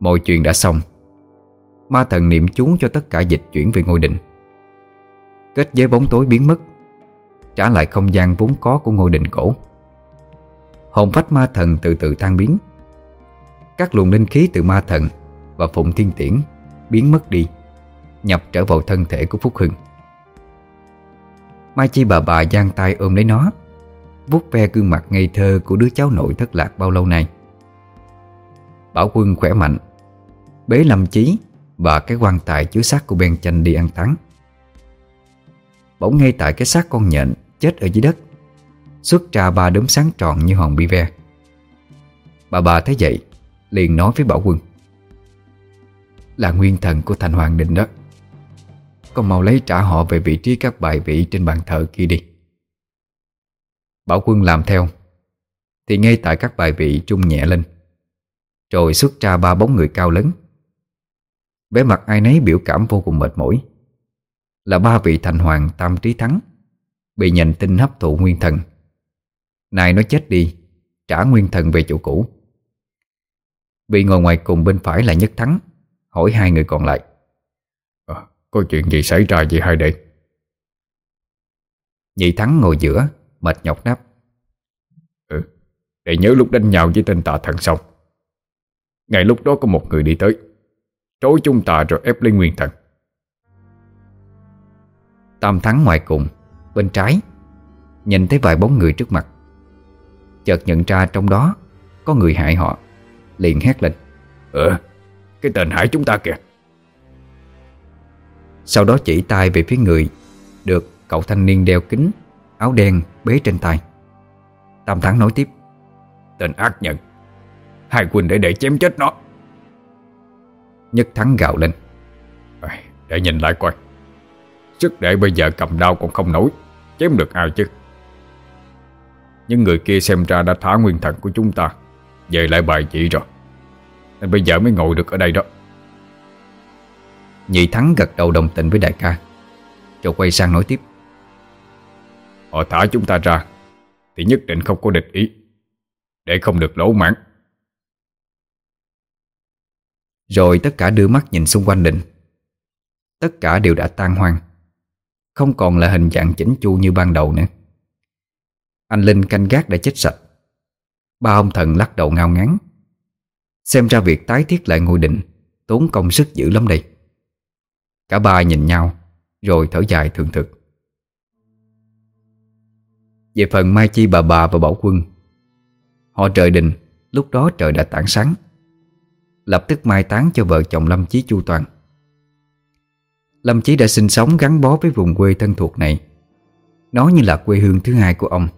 Mọi chuyện đã xong. Ma thần niệm chú cho tất cả dịch chuyển về ngôi đình. Kết giới bóng tối biến mất, Trả lại không gian vốn có của ngôi đình cổ. Hồn phách ma thần từ từ tan biến. Các luồng linh khí từ ma thần Và phụng thiên tiễn Biến mất đi. Nhập trở vào thân thể của Phúc Hưng. Mai Chi bà bà giang tay ôm lấy nó, vuốt ve gương mặt ngây thơ của đứa cháu nội thất lạc bao lâu nay. Bảo quân khỏe mạnh, Bế lâm chí Và cái quan tài chứa xác của Ben Chanh đi ăn thắng Bỗng ngay tại cái xác con nhện Chết ở dưới đất, Xuất ra ba đốm sáng tròn như hòn bi ve. Bà bà thấy vậy, Liền nói với Bảo Quân, Là nguyên thần của thành hoàng định đó. Con mau lấy trả họ về vị trí các bài vị trên bàn thờ kia đi. Bảo Quân làm theo. Thì ngay tại các bài vị trung nhẹ lên. Rồi xuất ra ba bóng người cao lớn. Vẻ mặt ai nấy biểu cảm vô cùng mệt mỏi. Là ba vị thành hoàng tam trí thắng, Bị nhận tin hấp thụ nguyên thần. Này nó chết đi, Trả nguyên thần về chỗ cũ. Vị ngồi ngoài cùng bên phải là Nhất Thắng, Hỏi hai người còn lại. Có chuyện gì xảy ra vậy hai đệ? Nhị Thắng ngồi giữa Mệt nhọc đáp. Ừ Đệ nhớ lúc đánh nhau với tên tạ thần xong Ngày lúc đó có một người đi tới. Trối chúng ta rồi ép lên nguyên thần. Tam Thắng ngoài cùng Bên trái. Nhìn thấy vài bóng người trước mặt. Chợt nhận ra trong đó Có người hại họ Liền hét lên. Ờ Cái tên hại chúng ta kìa sau đó chỉ tay về phía người, Được cậu thanh niên đeo kính, Áo đen bế trên tay. Tam Thắng nói tiếp, Tên ác nhân, Hai Quỳnh để để chém chết nó. Nhất Thắng gào lên Để nhìn lại coi, Sức để bây giờ cầm đao còn không nổi, Chém được ai chứ? Nhưng người kia xem ra đã thả nguyên thần của chúng ta, Về lại bài chỉ rồi. Nên bây giờ mới ngồi được ở đây đó. Nhị Thắng gật đầu đồng tình với đại ca. Rồi quay sang nói tiếp. Họ thả chúng ta ra Thì nhất định không có địch ý Để không được lỗ mãn. Rồi tất cả đưa mắt nhìn xung quanh định Tất cả đều đã tan hoang. Không còn là hình dạng chỉnh chu như ban đầu nữa. Anh Linh canh gác đã chết sạch. Ba ông thần lắc đầu ngao ngán. Xem ra việc tái thiết lại ngôi định Tốn công sức dữ lắm đây Cả ba nhìn nhau, Rồi thở dài thường thực Về phần Mai Chi, bà bà và Bảo Quân, Họ trời đình Lúc đó trời đã tảng sáng. Lập tức mai táng cho vợ chồng Lâm Chí chu toàn. Lâm Chí đã sinh sống gắn bó với vùng quê thân thuộc này. Nó như là quê hương thứ hai của ông.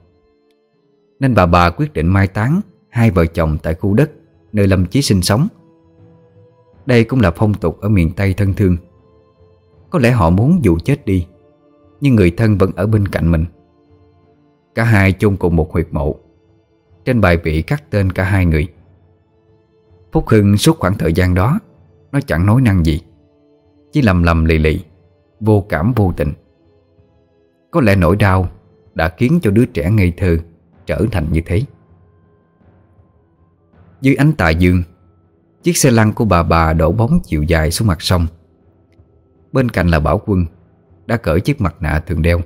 Nên bà bà quyết định mai táng Hai vợ chồng tại khu đất Nơi Lâm Chí sinh sống. Đây cũng là phong tục ở miền Tây thân thương. Có lẽ họ muốn dù chết đi, Nhưng người thân vẫn ở bên cạnh mình. Cả hai chôn cùng một huyệt mộ. Trên bài vị khắc tên cả hai người. Phúc Hưng suốt khoảng thời gian đó, Nó chẳng nói năng gì. Chỉ lầm lầm lì lì, Vô cảm vô tình. Có lẽ nỗi đau Đã khiến cho đứa trẻ ngây thơ Trở thành như thế. Dưới ánh tà dương, Chiếc xe lăn của bà bà đổ bóng chiều dài xuống mặt sông. Bên cạnh là Bảo Quân, Đã cởi chiếc mặt nạ thường đeo.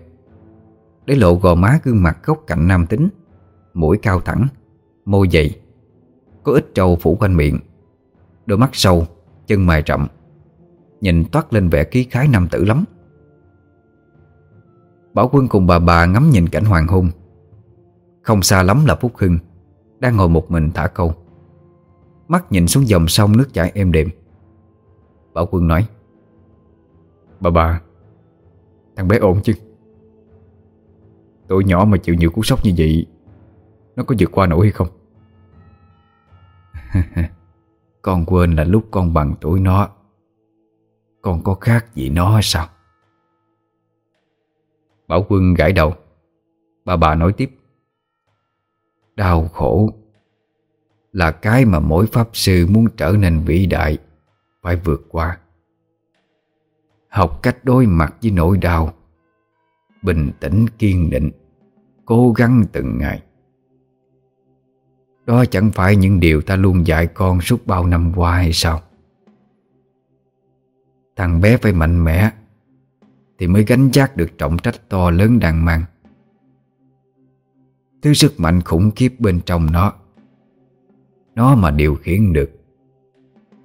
Để lộ gò má gương mặt góc cạnh nam tính, Mũi cao thẳng, Môi dày, Có ít trâu phủ quanh miệng, Đôi mắt sâu, Chân mày rậm, Nhìn toát lên vẻ khí khái nam tử lắm. Bảo Quân cùng bà bà ngắm nhìn cảnh hoàng hôn. Không xa lắm là Phúc Hưng, Đang ngồi một mình thả câu. Mắt nhìn xuống dòng sông nước chảy êm đềm. Bảo Quân nói Bà bà, Thằng bé ổn chứ? Tuổi nhỏ mà chịu nhiều cú sốc như vậy, Nó có vượt qua nổi hay không? Con quên là lúc con bằng tuổi nó, Con có khác gì nó hay sao? Bảo Quân gãi đầu, Bà bà nói tiếp. Đau khổ Là cái mà mỗi pháp sư muốn trở nên vĩ đại Phải vượt qua. Học cách đối mặt với nỗi đau. Bình tĩnh kiên định, Cố gắng từng ngày. Đó chẳng phải những điều ta luôn dạy con suốt bao năm qua hay sao? Thằng bé phải mạnh mẽ Thì mới gánh giác được trọng trách to lớn đang mang. Thứ sức mạnh khủng khiếp bên trong nó Nó mà điều khiển được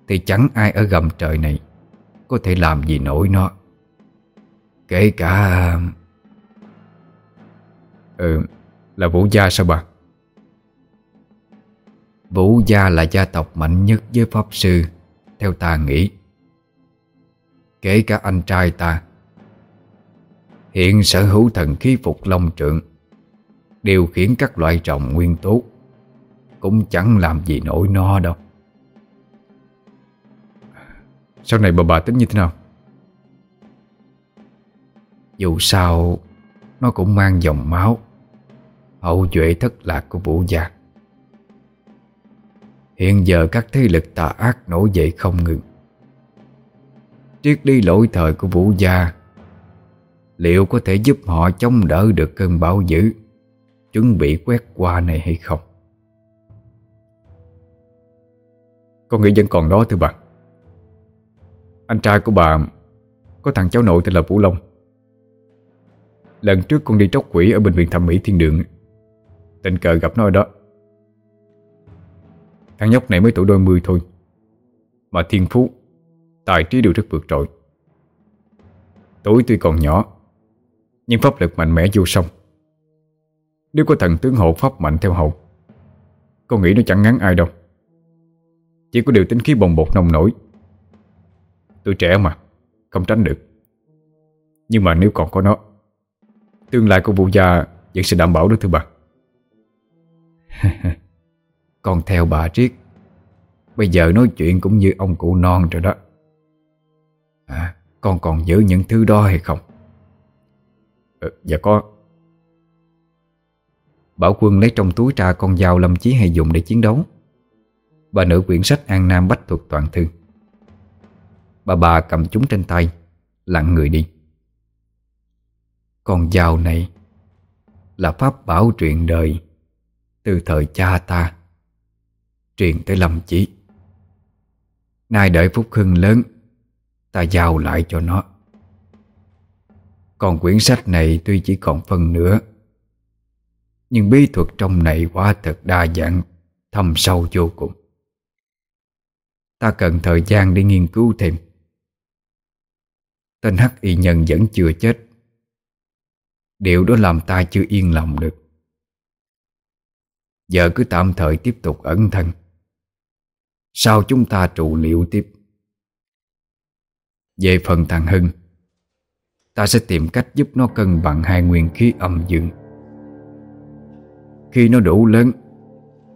Thì chẳng ai ở gầm trời này. Có thể làm gì nổi nó. Kể cả Ừ Là Vũ Gia sao bà? Vũ Gia là gia tộc mạnh nhất với Pháp Sư, Theo ta nghĩ. Kể cả anh trai ta. Hiện sở hữu thần khí phục long trượng, Điều khiển các loại trọng nguyên tố, Cũng chẳng làm gì nổi nó đâu. Sau này bà bà tính như thế nào? Dù sao Nó cũng mang dòng máu. Hậu duệ thất lạc của vũ gia. Hiện giờ các thế lực tà ác nổi dậy không ngừng. Triết lý lỗi thời của vũ gia Liệu có thể giúp họ chống đỡ được cơn bão dữ Chuẩn bị quét qua này hay không? Con nghĩ vẫn còn đó thưa bà anh trai của bà Có thằng cháu nội tên là Vũ Long. Lần trước con đi tróc quỷ Ở bệnh viện thẩm mỹ thiên đường, Tình cờ gặp nó ở đó. Thằng nhóc này mới tuổi đôi mươi thôi, Mà thiên phú, Tài trí đều rất vượt trội. Tuổi tuy còn nhỏ, Nhưng pháp lực mạnh mẽ vô song. Nếu có thần tướng hộ pháp mạnh theo hậu Con nghĩ nó chẳng ngắn ai đâu. Chỉ có điều tính khí bồng bột nông nổi tôi trẻ mà Không tránh được. Nhưng mà nếu còn có nó Tương lai của vụ gia vẫn sẽ đảm bảo đó thưa bà. Còn theo bà Triết Bây giờ nói chuyện cũng như ông cụ non rồi đó. À con còn giữ những thứ đó hay không? Ừ, Dạ có. Bảo Quân lấy trong túi ra con dao Lâm Chí hay dùng để chiến đấu. Bà nữ quyển sách An Nam Bách Thuật Toàn Thư. Bà bà cầm chúng trên tay, Lặng người đi. Con dao này Là pháp bảo truyền đời Từ thời cha ta, Truyền tới Lâm Chí. Nay đợi Phúc Hưng lớn, Ta giao lại cho nó. Còn quyển sách này tuy chỉ còn phần nữa Nhưng bí thuật trong này quá thật đa dạng, Thâm sâu vô cùng. Ta cần thời gian để nghiên cứu thêm. Tên hắc y nhân vẫn chưa chết. Điều đó làm ta chưa yên lòng được. Giờ cứ tạm thời tiếp tục ẩn thân. Sao chúng ta trụ liệu tiếp. Về phần thằng Hưng, Ta sẽ tìm cách giúp nó cân bằng hai nguyên khí âm dương. Khi nó đủ lớn,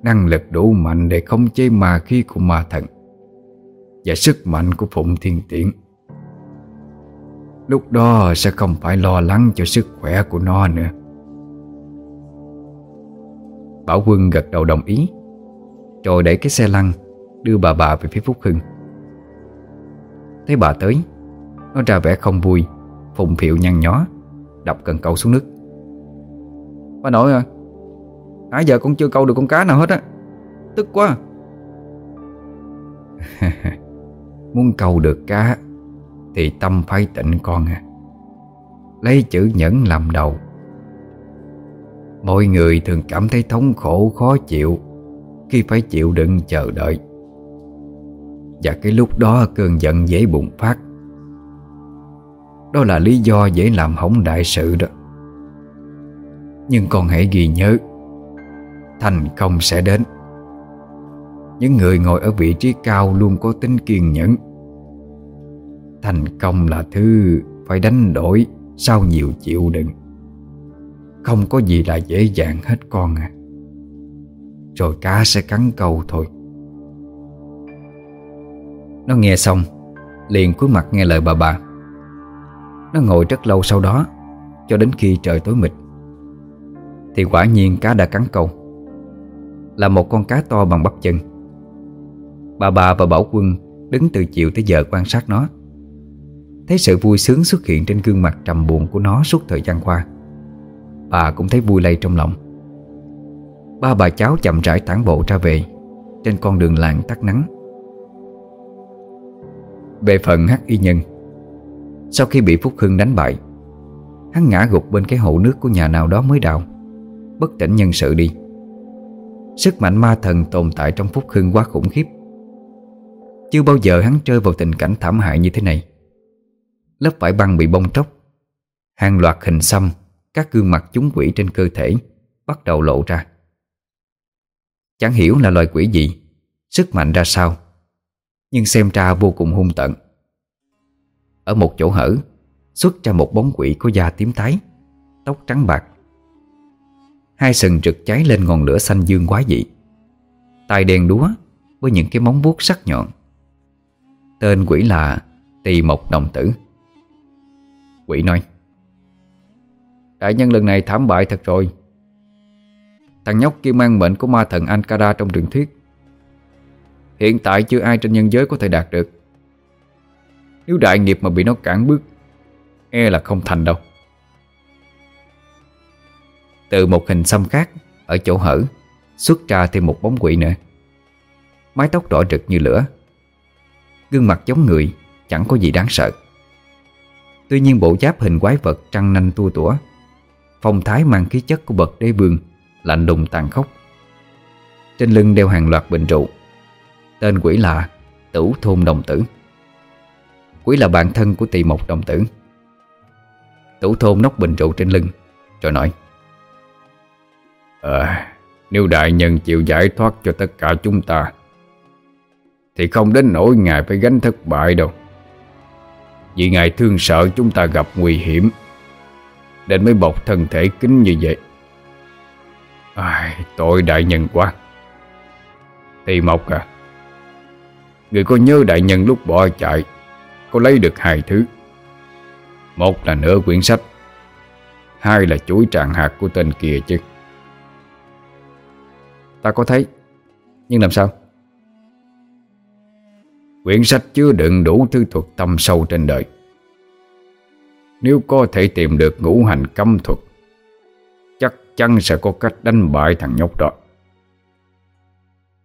Năng lực đủ mạnh để khống chế ma khí của ma thần Và sức mạnh của Phụng Thiên Tiễn. Lúc đó sẽ không phải lo lắng cho sức khỏe của nó nữa. Bảo Quân gật đầu đồng ý, Rồi đẩy cái xe lăn, Đưa bà bà về phía Phúc Hưng. Thấy bà tới, Nó ra vẻ không vui, Phụng phiệu nhăn nhó, Đập cần câu xuống nước. Bà nội à Nãy giờ con chưa câu được con cá nào hết á, Tức quá. Muốn câu được cá thì tâm phải tịnh con à. Lấy chữ nhẫn làm đầu. Mọi người thường cảm thấy thống khổ, khó chịu Khi phải chịu đựng chờ đợi. Và cái lúc đó cơn giận dễ bùng phát. Đó là lý do dễ làm hỏng đại sự đó. Nhưng con hãy ghi nhớ, Thành công sẽ đến. Những người ngồi ở vị trí cao luôn có tính kiên nhẫn. Thành công là thứ phải đánh đổi sau nhiều chịu đựng? Không có gì là dễ dàng hết con à. Rồi cá sẽ cắn câu thôi. Nó nghe xong, Liền cúi mặt nghe lời bà bà. Nó ngồi rất lâu sau đó, Cho đến khi trời tối mịt. Thì quả nhiên cá đã cắn câu. Là một con cá to bằng bắp chân. Bà bà và Bảo Quân Đứng từ chiều tới giờ quan sát nó. Thấy sự vui sướng xuất hiện trên gương mặt trầm buồn của nó suốt thời gian qua. Bà cũng thấy vui lây trong lòng. Ba bà cháu chậm rãi tản bộ ra về, Trên con đường làng tắt nắng. Về phần hắc y nhân, Sau khi bị Phúc Hưng đánh bại, Hắn ngã gục bên cái hồ nước của nhà nào đó mới đào. Bất tỉnh nhân sự đi. Sức mạnh ma thần tồn tại trong Phúc Hưng quá khủng khiếp. Chưa bao giờ hắn rơi vào tình cảnh thảm hại như thế này. Lớp vải băng bị bong tróc. Hàng loạt hình xăm, Các gương mặt chúng quỷ trên cơ thể Bắt đầu lộ ra. Chẳng hiểu là loài quỷ gì, Sức mạnh ra sao, Nhưng xem ra vô cùng hung tận. Ở một chỗ hở, Xuất ra một bóng quỷ có da tím tái, Tóc trắng bạc. Hai sừng rực cháy lên ngọn lửa xanh dương quái dị. Tai đen đúa Với những cái móng vuốt sắc nhọn. Tên quỷ là Tỳ Mộc Đồng Tử. Quỷ nói Đại nhân lần này thảm bại thật rồi. Thằng nhóc kia mang mệnh của ma thần Ankara trong truyền thuyết. Hiện tại chưa ai trên nhân giới có thể đạt được. Nếu đại nghiệp mà bị nó cản bước E là không thành đâu. Từ một hình xăm khác, Ở chỗ hở, Xuất ra thêm một bóng quỷ nữa. Mái tóc đỏ rực như lửa. Gương mặt giống người, Chẳng có gì đáng sợ. Tuy nhiên bộ giáp hình quái vật trăng nanh tua tủa, Phong thái mang khí chất của bậc đế vương Lạnh lùng tàn khốc. Trên lưng đeo hàng loạt bình rượu, Tên quỷ là Tửu Thôn Đồng Tử. Quỷ là bạn thân của tỳ mộc đồng tử. Tửu Thôn nóc bình rượu trên lưng, Rồi nói À Nếu đại nhân chịu giải thoát cho tất cả chúng ta, Thì không đến nỗi ngài phải gánh thất bại đâu vì Ngài thương sợ chúng ta gặp nguy hiểm Nên mới bọc thân thể kính như vậy. Ai, Tội đại nhân quá. Tỳ Mộc à Người có nhớ đại nhân lúc bỏ chạy Có lấy được hai thứ. Một là nửa quyển sách Hai là chuỗi tràng hạt của tên kia chứ. Ta có thấy Nhưng làm sao? Quyển sách chứa đựng đủ thứ thuật tâm sâu trên đời. Nếu có thể tìm được ngũ hành cấm thuật, Chắc chắn sẽ có cách đánh bại thằng nhóc đó.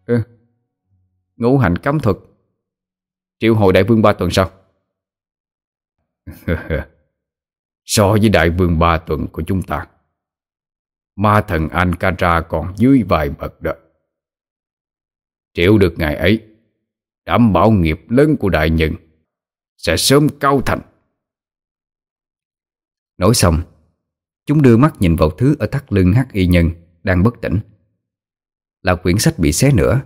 Ừ Ngũ hành cấm thuật? Triệu hồi đại vương ba tuần sau So với đại vương ba tuần của chúng ta, Ma thần Ankara còn dưới vài bậc đó. Triệu được ngày ấy Đảm bảo nghiệp lớn của đại nhân Sẽ sớm cao thành. Nói xong, Chúng đưa mắt nhìn vào thứ ở thắt lưng hắc y nhân Đang bất tỉnh. Là quyển sách bị xé nữa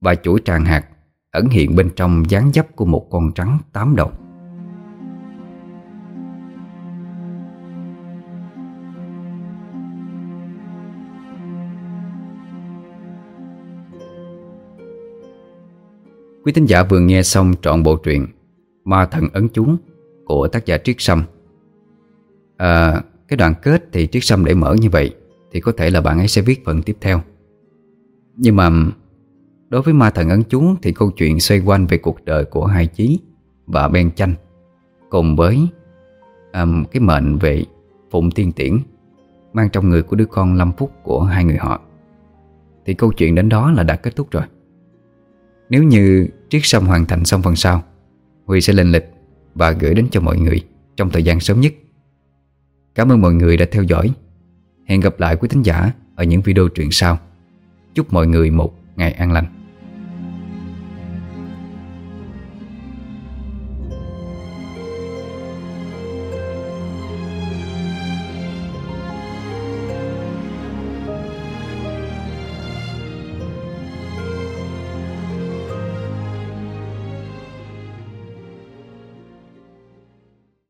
Và chuỗi tràng hạt Ẩn hiện bên trong dáng dấp của một con trắng tám đầu. Quý tín giả vừa nghe xong trọn bộ truyện Ma Thần Ấn Chú của tác giả Triết Sâm. À, Cái đoạn kết thì Triết Sâm để mở như vậy Thì có thể là bạn ấy sẽ viết phần tiếp theo. Nhưng mà Đối với ma thần ấn chú Thì câu chuyện xoay quanh về cuộc đời của hai chí Và Ben Chanh Cùng với um, Cái mệnh về Phụng Tiên Tiễn Mang trong người của đứa con Lâm Phúc của hai người họ. Thì câu chuyện đến đó là đã kết thúc rồi. Nếu như Triết xong hoàn thành xong phần sau, Huy sẽ lên lịch Và gửi đến cho mọi người Trong thời gian sớm nhất. Cảm ơn mọi người đã theo dõi. Hẹn gặp lại quý thính giả Ở những video truyện sau. Chúc mọi người một ngày an lành.